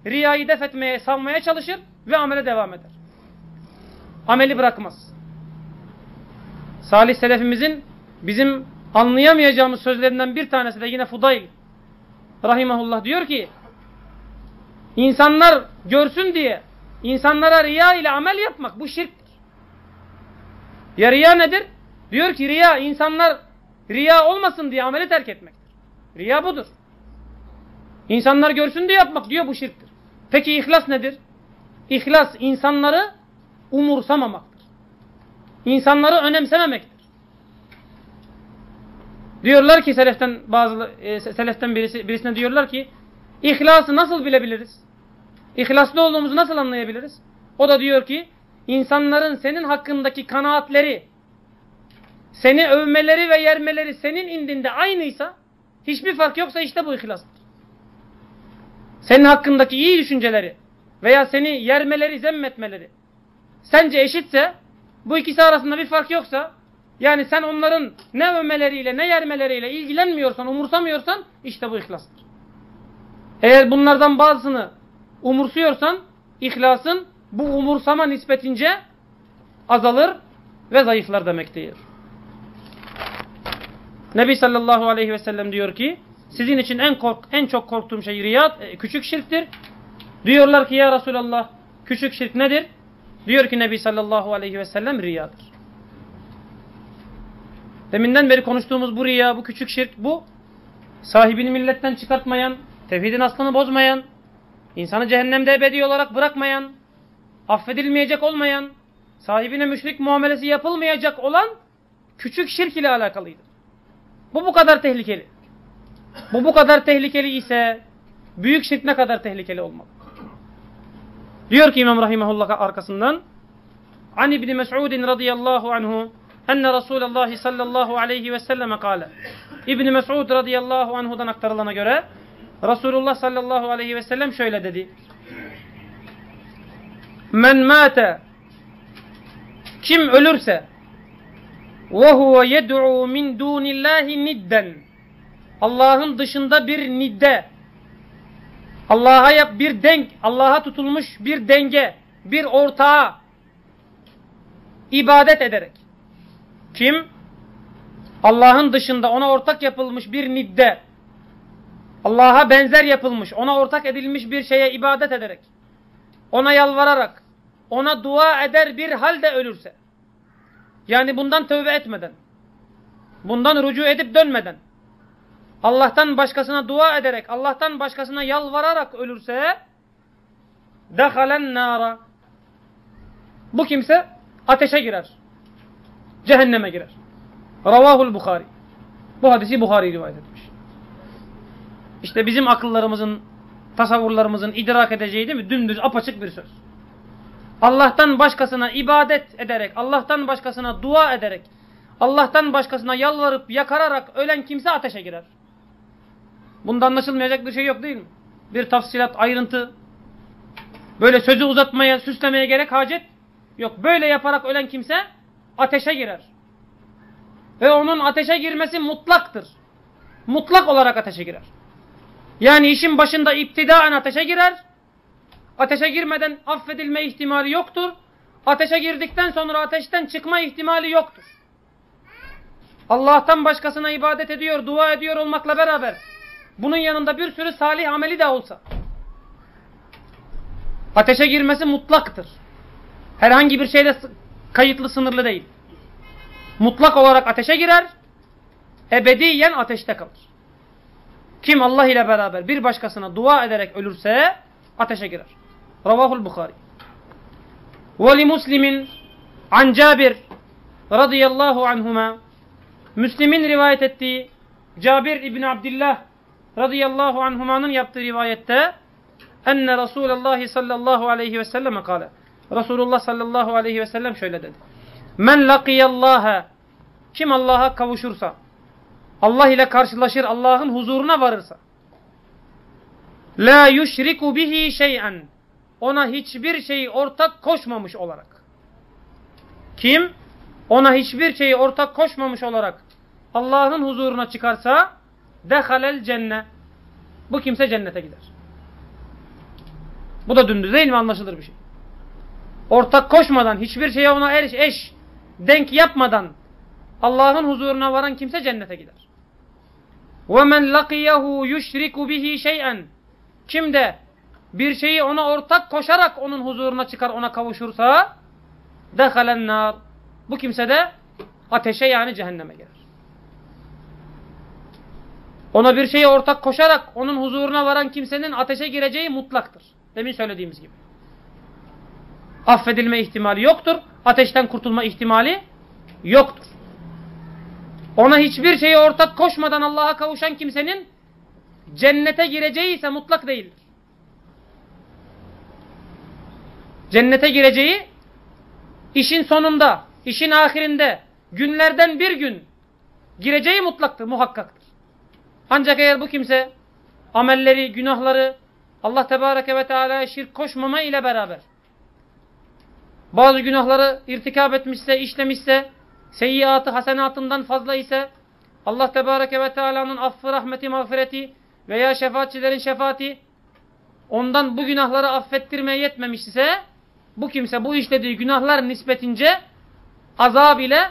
riyayı def etmeye, savmaya çalışır ve amele devam eder. Ameli bırakmaz. Salih selefimizin bizim anlayamayacağımız sözlerinden bir tanesi de yine Fudayl rahimahullah diyor ki insanlar görsün diye insanlara riya ile amel yapmak bu şirktir. Ya riya nedir? Diyor ki riya insanlar riya olmasın diye ameli terk etmektir. Riya budur. İnsanlar görsün diye yapmak diyor bu şirktir. Peki ihlas nedir? İhlas insanları umursamamaktır. İnsanları önemsememektir. Diyorlar ki seleften bazı e, seleften birisi birisine diyorlar ki ihlası nasıl bilebiliriz? İhlaslı olduğumuzu nasıl anlayabiliriz? O da diyor ki insanların senin hakkındaki kanaatleri seni övmeleri ve yermeleri senin indinde aynıysa hiçbir fark yoksa işte bu ihlastır. Senin hakkındaki iyi düşünceleri veya seni yermeleri, zemmetmeleri sence eşitse bu ikisi arasında bir fark yoksa yani sen onların ne övmeleriyle ne yermeleriyle ilgilenmiyorsan, umursamıyorsan işte bu ihlastır. Eğer bunlardan bazısını umursuyorsan ihlasın bu umursama nispetince azalır ve zayıflar demektir. Nebi sallallahu aleyhi ve sellem diyor ki sizin için en kork en çok korktuğum şey riyad, e, küçük şirktir. Diyorlar ki ya Resulallah küçük şirk nedir? Diyor ki Nebi sallallahu aleyhi ve sellem riyadır. Deminden beri konuştuğumuz bu riya, bu küçük şirk bu. Sahibini milletten çıkartmayan, tevhidin aslını bozmayan, insanı cehennemde ebedi olarak bırakmayan, affedilmeyecek olmayan, sahibine müşrik muamelesi yapılmayacak olan küçük şirk ile alakalıydı. Bu bu kadar tehlikeli. Bu bu kadar tehlikeli ise büyük şirk ne kadar tehlikeli olmalı? Diyor ki İmam Rahimahullah arkasından An İbni Mes'udin radıyallahu anhu enne Resulullah sallallahu aleyhi ve selleme kâle İbni Mes'ud radıyallahu anhudan aktarılana göre Resulullah sallallahu aleyhi ve sellem şöyle dedi. Men mâte kim ölürse ve huve yed'u min dunillahi nidden Allah'ın dışında bir nidde Allah'a yap bir denk, Allah'a tutulmuş bir denge, bir ortağa ibadet ederek. Kim? Allah'ın dışında ona ortak yapılmış bir nidde, Allah'a benzer yapılmış, ona ortak edilmiş bir şeye ibadet ederek, ona yalvararak, ona dua eder bir halde ölürse, yani bundan tövbe etmeden, bundan rucu edip dönmeden, Allah'tan başkasına dua ederek, Allah'tan başkasına yalvararak ölürse dehalen nara. Bu kimse ateşe girer. Cehenneme girer. Ravahul Bukhari. Bu hadisi Bukhari rivayet etmiş. İşte bizim akıllarımızın, tasavvurlarımızın idrak edeceği değil mi? Dümdüz apaçık bir söz. Allah'tan başkasına ibadet ederek, Allah'tan başkasına dua ederek, Allah'tan başkasına yalvarıp yakararak ölen kimse ateşe girer. Bunda anlaşılmayacak bir şey yok değil mi? Bir tafsilat, ayrıntı. Böyle sözü uzatmaya, süslemeye gerek hacet yok. Böyle yaparak ölen kimse ateşe girer. Ve onun ateşe girmesi mutlaktır. Mutlak olarak ateşe girer. Yani işin başında iptidaen ateşe girer. Ateşe girmeden affedilme ihtimali yoktur. Ateşe girdikten sonra ateşten çıkma ihtimali yoktur. Allah'tan başkasına ibadet ediyor, dua ediyor olmakla beraber bunun yanında bir sürü salih ameli de olsa ateşe girmesi mutlaktır. Herhangi bir şeyle kayıtlı sınırlı değil. Mutlak olarak ateşe girer, ebediyen ateşte kalır. Kim Allah ile beraber bir başkasına dua ederek ölürse ateşe girer. Ravahul Bukhari. Ve li muslimin An Cabir radıyallahu anhuma Müslim'in rivayet ettiği Cabir İbni Abdillah radıyallahu anhumanın yaptığı rivayette enne Resulullah sallallahu aleyhi ve sellem kale. Resulullah sallallahu aleyhi ve sellem şöyle dedi. Men laqiyallaha kim Allah'a kavuşursa Allah ile karşılaşır Allah'ın huzuruna varırsa la yuşriku bihi şey'en ona hiçbir şeyi ortak koşmamış olarak kim ona hiçbir şeyi ortak koşmamış olarak Allah'ın huzuruna çıkarsa dehalel cennet bu kimse cennete gider. Bu da dümdüz değil mi? Anlaşılır bir şey. Ortak koşmadan, hiçbir şeye ona eş, eş denk yapmadan Allah'ın huzuruna varan kimse cennete gider. وَمَنْ لَقِيَهُ يُشْرِكُ بِهِ شَيْئًا Kim de bir şeyi ona ortak koşarak onun huzuruna çıkar, ona kavuşursa دَخَلَ النَّارِ Bu kimse de ateşe yani cehenneme girer. Ona bir şeyi ortak koşarak onun huzuruna varan kimsenin ateşe gireceği mutlaktır. Demin söylediğimiz gibi. Affedilme ihtimali yoktur. Ateşten kurtulma ihtimali yoktur. Ona hiçbir şeyi ortak koşmadan Allah'a kavuşan kimsenin cennete gireceği ise mutlak değildir. Cennete gireceği işin sonunda, işin ahirinde, günlerden bir gün gireceği mutlaktır, muhakkaktır. Ancak eğer bu kimse amelleri, günahları Allah Tebareke ve Teala'ya şirk koşmama ile beraber bazı günahları irtikap etmişse, işlemişse, seyyiatı hasenatından fazla ise Allah Tebareke ve Teala'nın affı, rahmeti, mağfireti veya şefaatçilerin şefaati ondan bu günahları affettirmeye yetmemiş ise bu kimse bu işlediği günahlar nispetince azab ile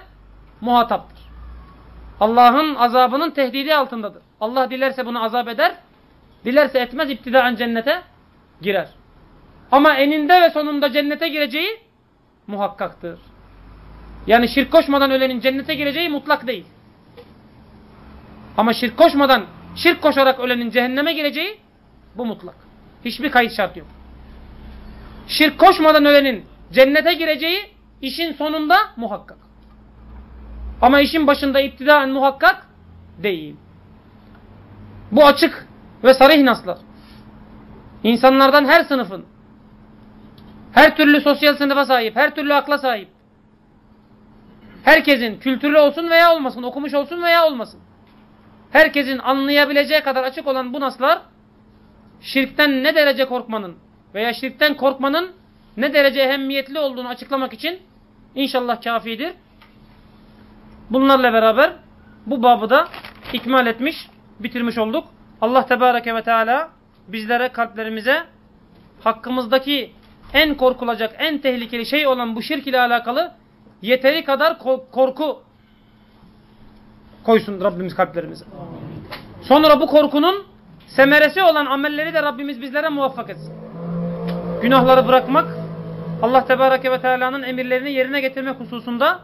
muhataptır. Allah'ın azabının tehdidi altındadır. Allah dilerse bunu azap eder, dilerse etmez iptidaen cennete girer. Ama eninde ve sonunda cennete gireceği muhakkaktır. Yani şirk koşmadan ölenin cennete gireceği mutlak değil. Ama şirk koşmadan, şirk koşarak ölenin cehenneme gireceği bu mutlak. Hiçbir kayıt şart yok. Şirk koşmadan ölenin cennete gireceği işin sonunda muhakkak. Ama işin başında iptidaen muhakkak değil. Bu açık ve sarih naslar. İnsanlardan her sınıfın, her türlü sosyal sınıfa sahip, her türlü akla sahip, herkesin kültürlü olsun veya olmasın, okumuş olsun veya olmasın, herkesin anlayabileceği kadar açık olan bu naslar, şirkten ne derece korkmanın veya şirkten korkmanın ne derece ehemmiyetli olduğunu açıklamak için inşallah kafidir. Bunlarla beraber bu babı da ikmal etmiş, bitirmiş olduk. Allah Tebareke ve Teala bizlere, kalplerimize hakkımızdaki en korkulacak, en tehlikeli şey olan bu şirk ile alakalı yeteri kadar korku koysun Rabbimiz kalplerimize. Sonra bu korkunun semeresi olan amelleri de Rabbimiz bizlere muvaffak etsin. Günahları bırakmak, Allah Tebareke ve Teala'nın emirlerini yerine getirmek hususunda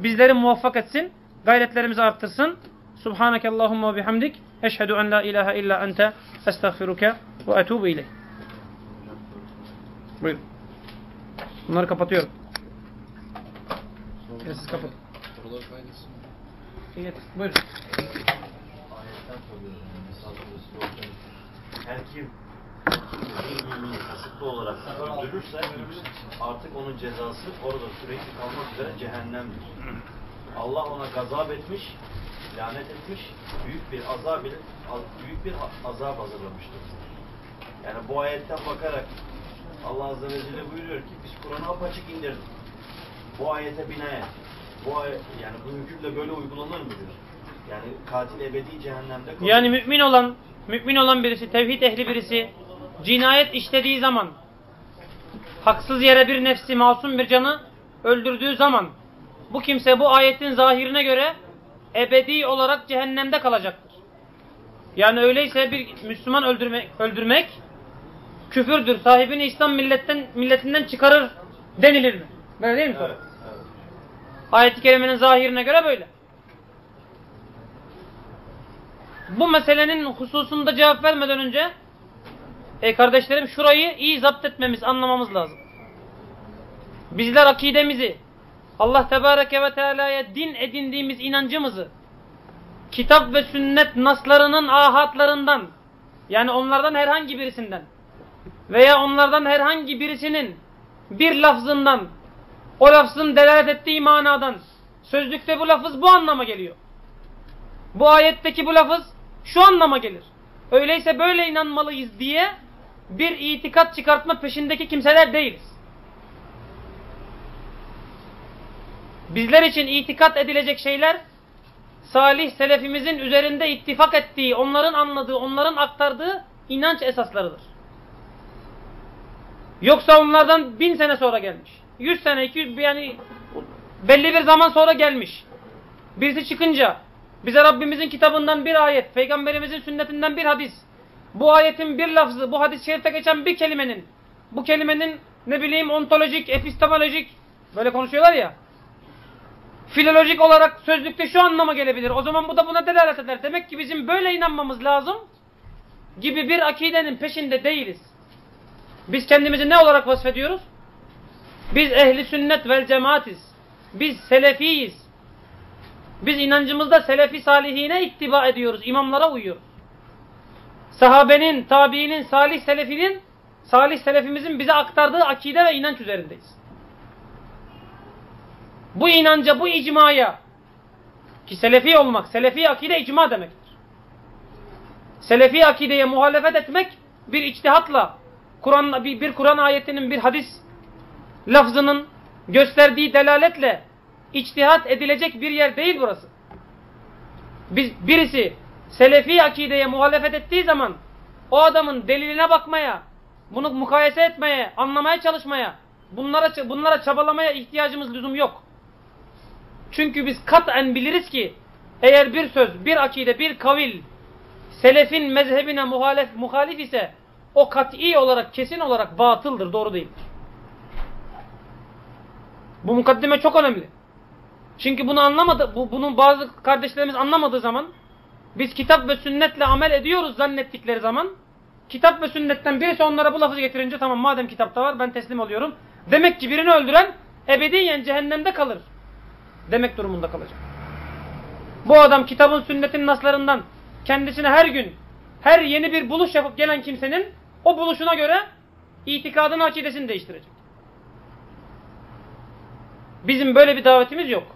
bizleri muvaffak etsin, gayretlerimizi arttırsın. Subhaneke Allahumma bihamdik. Eşhedü en la ilahe illa ente estağfiruke ve etubu ileyh. Buyurun. Bunları kapatıyorum. Evet, siz kapatın. Evet, buyurun. Her kim mümini kasıtlı olarak öldürürse artık onun cezası orada sürekli kalmak üzere cehennemdir. Allah ona gazap etmiş, lanet etmiş, büyük bir azab ile büyük bir azap hazırlamıştır. Yani bu ayetten bakarak Allah Azze ve Celle buyuruyor ki biz Kur'an'ı apaçık indirdik. Bu ayete binaen bu ayet, yani bu hükümle böyle uygulanır mı diyor. Yani katil ebedi cehennemde kalır. Yani mümin olan, mümin olan birisi, tevhid ehli birisi cinayet işlediği zaman haksız yere bir nefsi, masum bir canı öldürdüğü zaman bu kimse bu ayetin zahirine göre ebedi olarak cehennemde kalacaktır. Yani öyleyse bir Müslüman öldürmek, öldürmek küfürdür. Sahibini İslam milletten milletinden çıkarır denilir mi? Böyle değil mi? Evet, evet. Ayet-i kerimenin zahirine göre böyle. Bu meselenin hususunda cevap vermeden önce e kardeşlerim şurayı iyi zapt etmemiz, anlamamız lazım. Bizler akidemizi Allah Tebareke ve Teala'ya din edindiğimiz inancımızı kitap ve sünnet naslarının ahatlarından yani onlardan herhangi birisinden veya onlardan herhangi birisinin bir lafzından o lafzın delalet ettiği manadan sözlükte bu lafız bu anlama geliyor. Bu ayetteki bu lafız şu anlama gelir. Öyleyse böyle inanmalıyız diye bir itikat çıkartma peşindeki kimseler değiliz. Bizler için itikat edilecek şeyler salih selefimizin üzerinde ittifak ettiği, onların anladığı, onların aktardığı inanç esaslarıdır. Yoksa onlardan bin sene sonra gelmiş. Yüz sene, iki yüz yani belli bir zaman sonra gelmiş. Birisi çıkınca bize Rabbimizin kitabından bir ayet, Peygamberimizin sünnetinden bir hadis, bu ayetin bir lafzı, bu hadis-i şerifte geçen bir kelimenin, bu kelimenin ne bileyim ontolojik, epistemolojik, böyle konuşuyorlar ya, filolojik olarak sözlükte şu anlama gelebilir. O zaman bu da buna delalet eder. Demek ki bizim böyle inanmamız lazım gibi bir akidenin peşinde değiliz. Biz kendimizi ne olarak vasfediyoruz? Biz ehli sünnet vel cemaatiz. Biz selefiyiz. Biz inancımızda selefi salihine ittiba ediyoruz. imamlara uyuyoruz. Sahabenin, tabiinin, salih selefinin, salih selefimizin bize aktardığı akide ve inanç üzerindeyiz. Bu inanca, bu icmaya ki selefi olmak, selefi akide icma demektir. Selefi akideye muhalefet etmek bir içtihatla, Kur'an bir, bir Kur'an ayetinin, bir hadis lafzının gösterdiği delaletle içtihat edilecek bir yer değil burası. Biz, birisi selefi akideye muhalefet ettiği zaman o adamın deliline bakmaya, bunu mukayese etmeye, anlamaya çalışmaya, bunlara bunlara çabalamaya ihtiyacımız lüzum yok. Çünkü biz katen biliriz ki eğer bir söz, bir akide, bir kavil selefin mezhebine muhalef, muhalif ise o kat'i olarak, kesin olarak batıldır, doğru değil. Bu mukaddime çok önemli. Çünkü bunu anlamadı, bu, bunu bazı kardeşlerimiz anlamadığı zaman biz kitap ve sünnetle amel ediyoruz zannettikleri zaman kitap ve sünnetten birisi onlara bu lafı getirince tamam madem kitapta var ben teslim oluyorum. Demek ki birini öldüren ebediyen cehennemde kalır. Demek durumunda kalacak. Bu adam kitabın sünnetin naslarından kendisine her gün her yeni bir buluş yapıp gelen kimsenin o buluşuna göre itikadını akidesini değiştirecek. Bizim böyle bir davetimiz yok.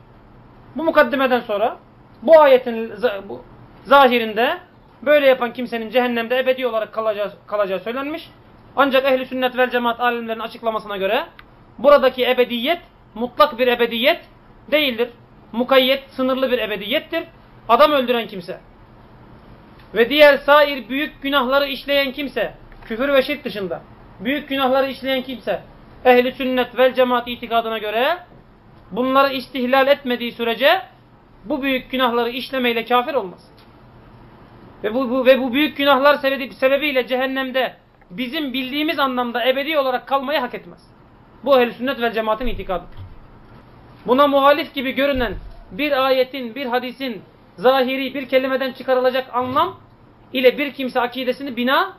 Bu mukaddimeden sonra bu ayetin bu zahirinde böyle yapan kimsenin cehennemde ebedi olarak kalacağı, kalacağı söylenmiş. Ancak ehli sünnet vel cemaat alimlerinin açıklamasına göre buradaki ebediyet mutlak bir ebediyet değildir. Mukayyet, sınırlı bir ebediyettir. Adam öldüren kimse ve diğer sair büyük günahları işleyen kimse, küfür ve şirk dışında büyük günahları işleyen kimse ehli sünnet vel cemaat itikadına göre bunları istihlal etmediği sürece bu büyük günahları işlemeyle kafir olmaz. Ve bu, bu ve bu büyük günahlar sebebi, sebebiyle cehennemde bizim bildiğimiz anlamda ebedi olarak kalmayı hak etmez. Bu ehl sünnet vel cemaatin itikadıdır. Buna muhalif gibi görünen bir ayetin, bir hadisin zahiri bir kelimeden çıkarılacak anlam ile bir kimse akidesini bina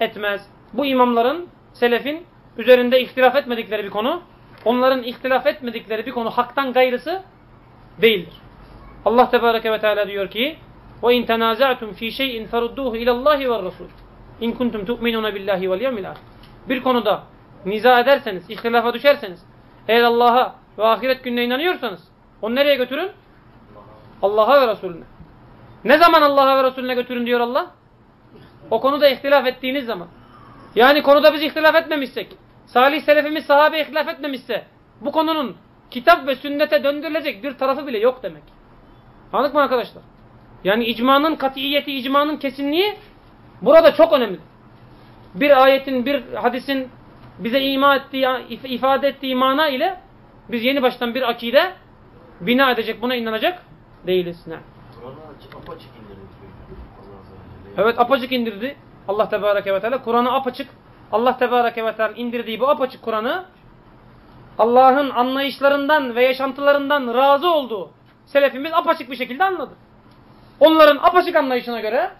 etmez. Bu imamların, selefin üzerinde ihtilaf etmedikleri bir konu, onların ihtilaf etmedikleri bir konu haktan gayrısı değildir. Allah Tebareke ve Teala diyor ki ve in tenaza'tum fi şey'in ferudduhu ilallahi ve rasul. İn kuntum tu'minuna billahi vel yevmil. Bir konuda niza ederseniz, ihtilafa düşerseniz, eğer Allah'a ve ahiret gününe inanıyorsanız onu nereye götürün? Allah'a ve Resulüne. Ne zaman Allah'a ve Resulüne götürün diyor Allah? O konuda ihtilaf ettiğiniz zaman. Yani konuda biz ihtilaf etmemişsek, salih selefimiz sahabe ihtilaf etmemişse bu konunun kitap ve sünnete döndürülecek bir tarafı bile yok demek. Anlık mı arkadaşlar? Yani icmanın katiyeti, icmanın kesinliği burada çok önemli. Bir ayetin, bir hadisin bize ima ettiği, ifade ettiği mana ile biz yeni baştan bir akide bina edecek, buna inanacak değiliz. Ne? Apaçık indirdi. Evet apaçık indirdi. Allah Tebareke ve Teala Kur'an'ı apaçık Allah Tebareke ve Teala indirdiği bu apaçık Kur'an'ı Allah'ın anlayışlarından ve yaşantılarından razı olduğu selefimiz apaçık bir şekilde anladı. Onların apaçık anlayışına göre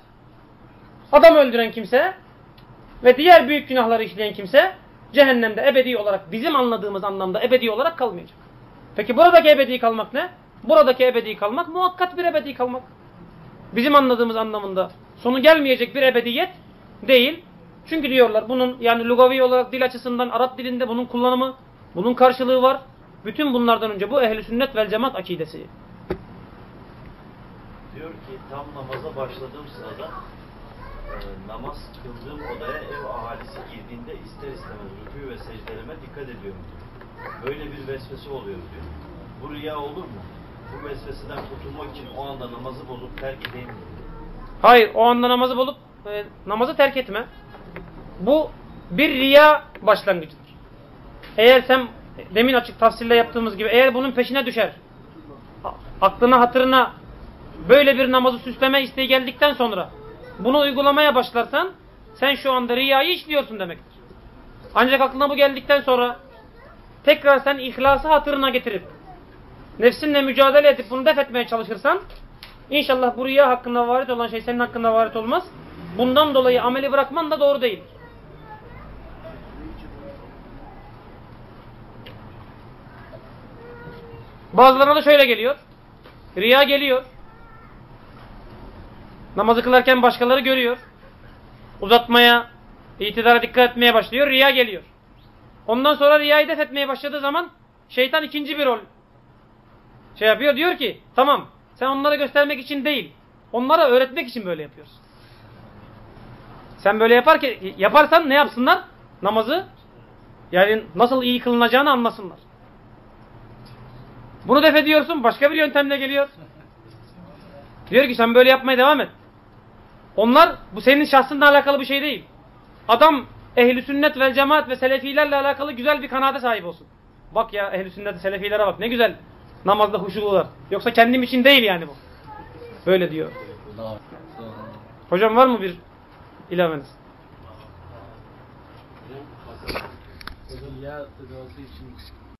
adam öldüren kimse ve diğer büyük günahları işleyen kimse cehennemde ebedi olarak bizim anladığımız anlamda ebedi olarak kalmayacak. Peki buradaki ebedi kalmak ne? Buradaki ebedi kalmak muhakkat bir ebedi kalmak. Bizim anladığımız anlamında sonu gelmeyecek bir ebediyet değil. Çünkü diyorlar bunun yani lugavi olarak dil açısından Arap dilinde bunun kullanımı, bunun karşılığı var. Bütün bunlardan önce bu ehli sünnet vel cemaat akidesi. Diyor ki tam namaza başladığım sırada e, namaz kıldığım odaya ev ahalisi girdiğinde ister istemez rükû ve secdelerime dikkat ediyorum diyor. Böyle bir vesvese oluyor diyor. Bu riya olur mu? Bu vesveseden kurtulmak için o anda namazı bozup terk edeyim mi? Hayır o anda namazı bulup e, namazı terk etme. Bu bir riya başlangıcıdır. Eğer sen demin açık tafsirle yaptığımız gibi eğer bunun peşine düşer aklına hatırına böyle bir namazı süsleme isteği geldikten sonra bunu uygulamaya başlarsan sen şu anda riyayı işliyorsun demektir. Ancak aklına bu geldikten sonra tekrar sen ihlası hatırına getirip nefsinle mücadele edip bunu def etmeye çalışırsan İnşallah bu riya hakkında varit olan şey senin hakkında varit olmaz. Bundan dolayı ameli bırakman da doğru değil. Bazılarına da şöyle geliyor. Riya geliyor. Namazı kılarken başkaları görüyor. Uzatmaya, itidara dikkat etmeye başlıyor. Riya geliyor. Ondan sonra riyayı def etmeye başladığı zaman şeytan ikinci bir rol şey yapıyor. Diyor ki tamam sen onlara göstermek için değil. Onlara öğretmek için böyle yapıyorsun. Sen böyle yapar ki, yaparsan ne yapsınlar? Namazı yani nasıl iyi kılınacağını anlasınlar. Bunu def ediyorsun. Başka bir yöntemle geliyor. Diyor ki sen böyle yapmaya devam et. Onlar bu senin şahsınla alakalı bir şey değil. Adam ehli sünnet vel cemaat ve selefilerle alakalı güzel bir kanaate sahip olsun. Bak ya ehli sünnet selefilere bak ne güzel namazda huşulular. Yoksa kendim için değil yani bu. Böyle diyor. Hocam var mı bir ilaveniz? Ya için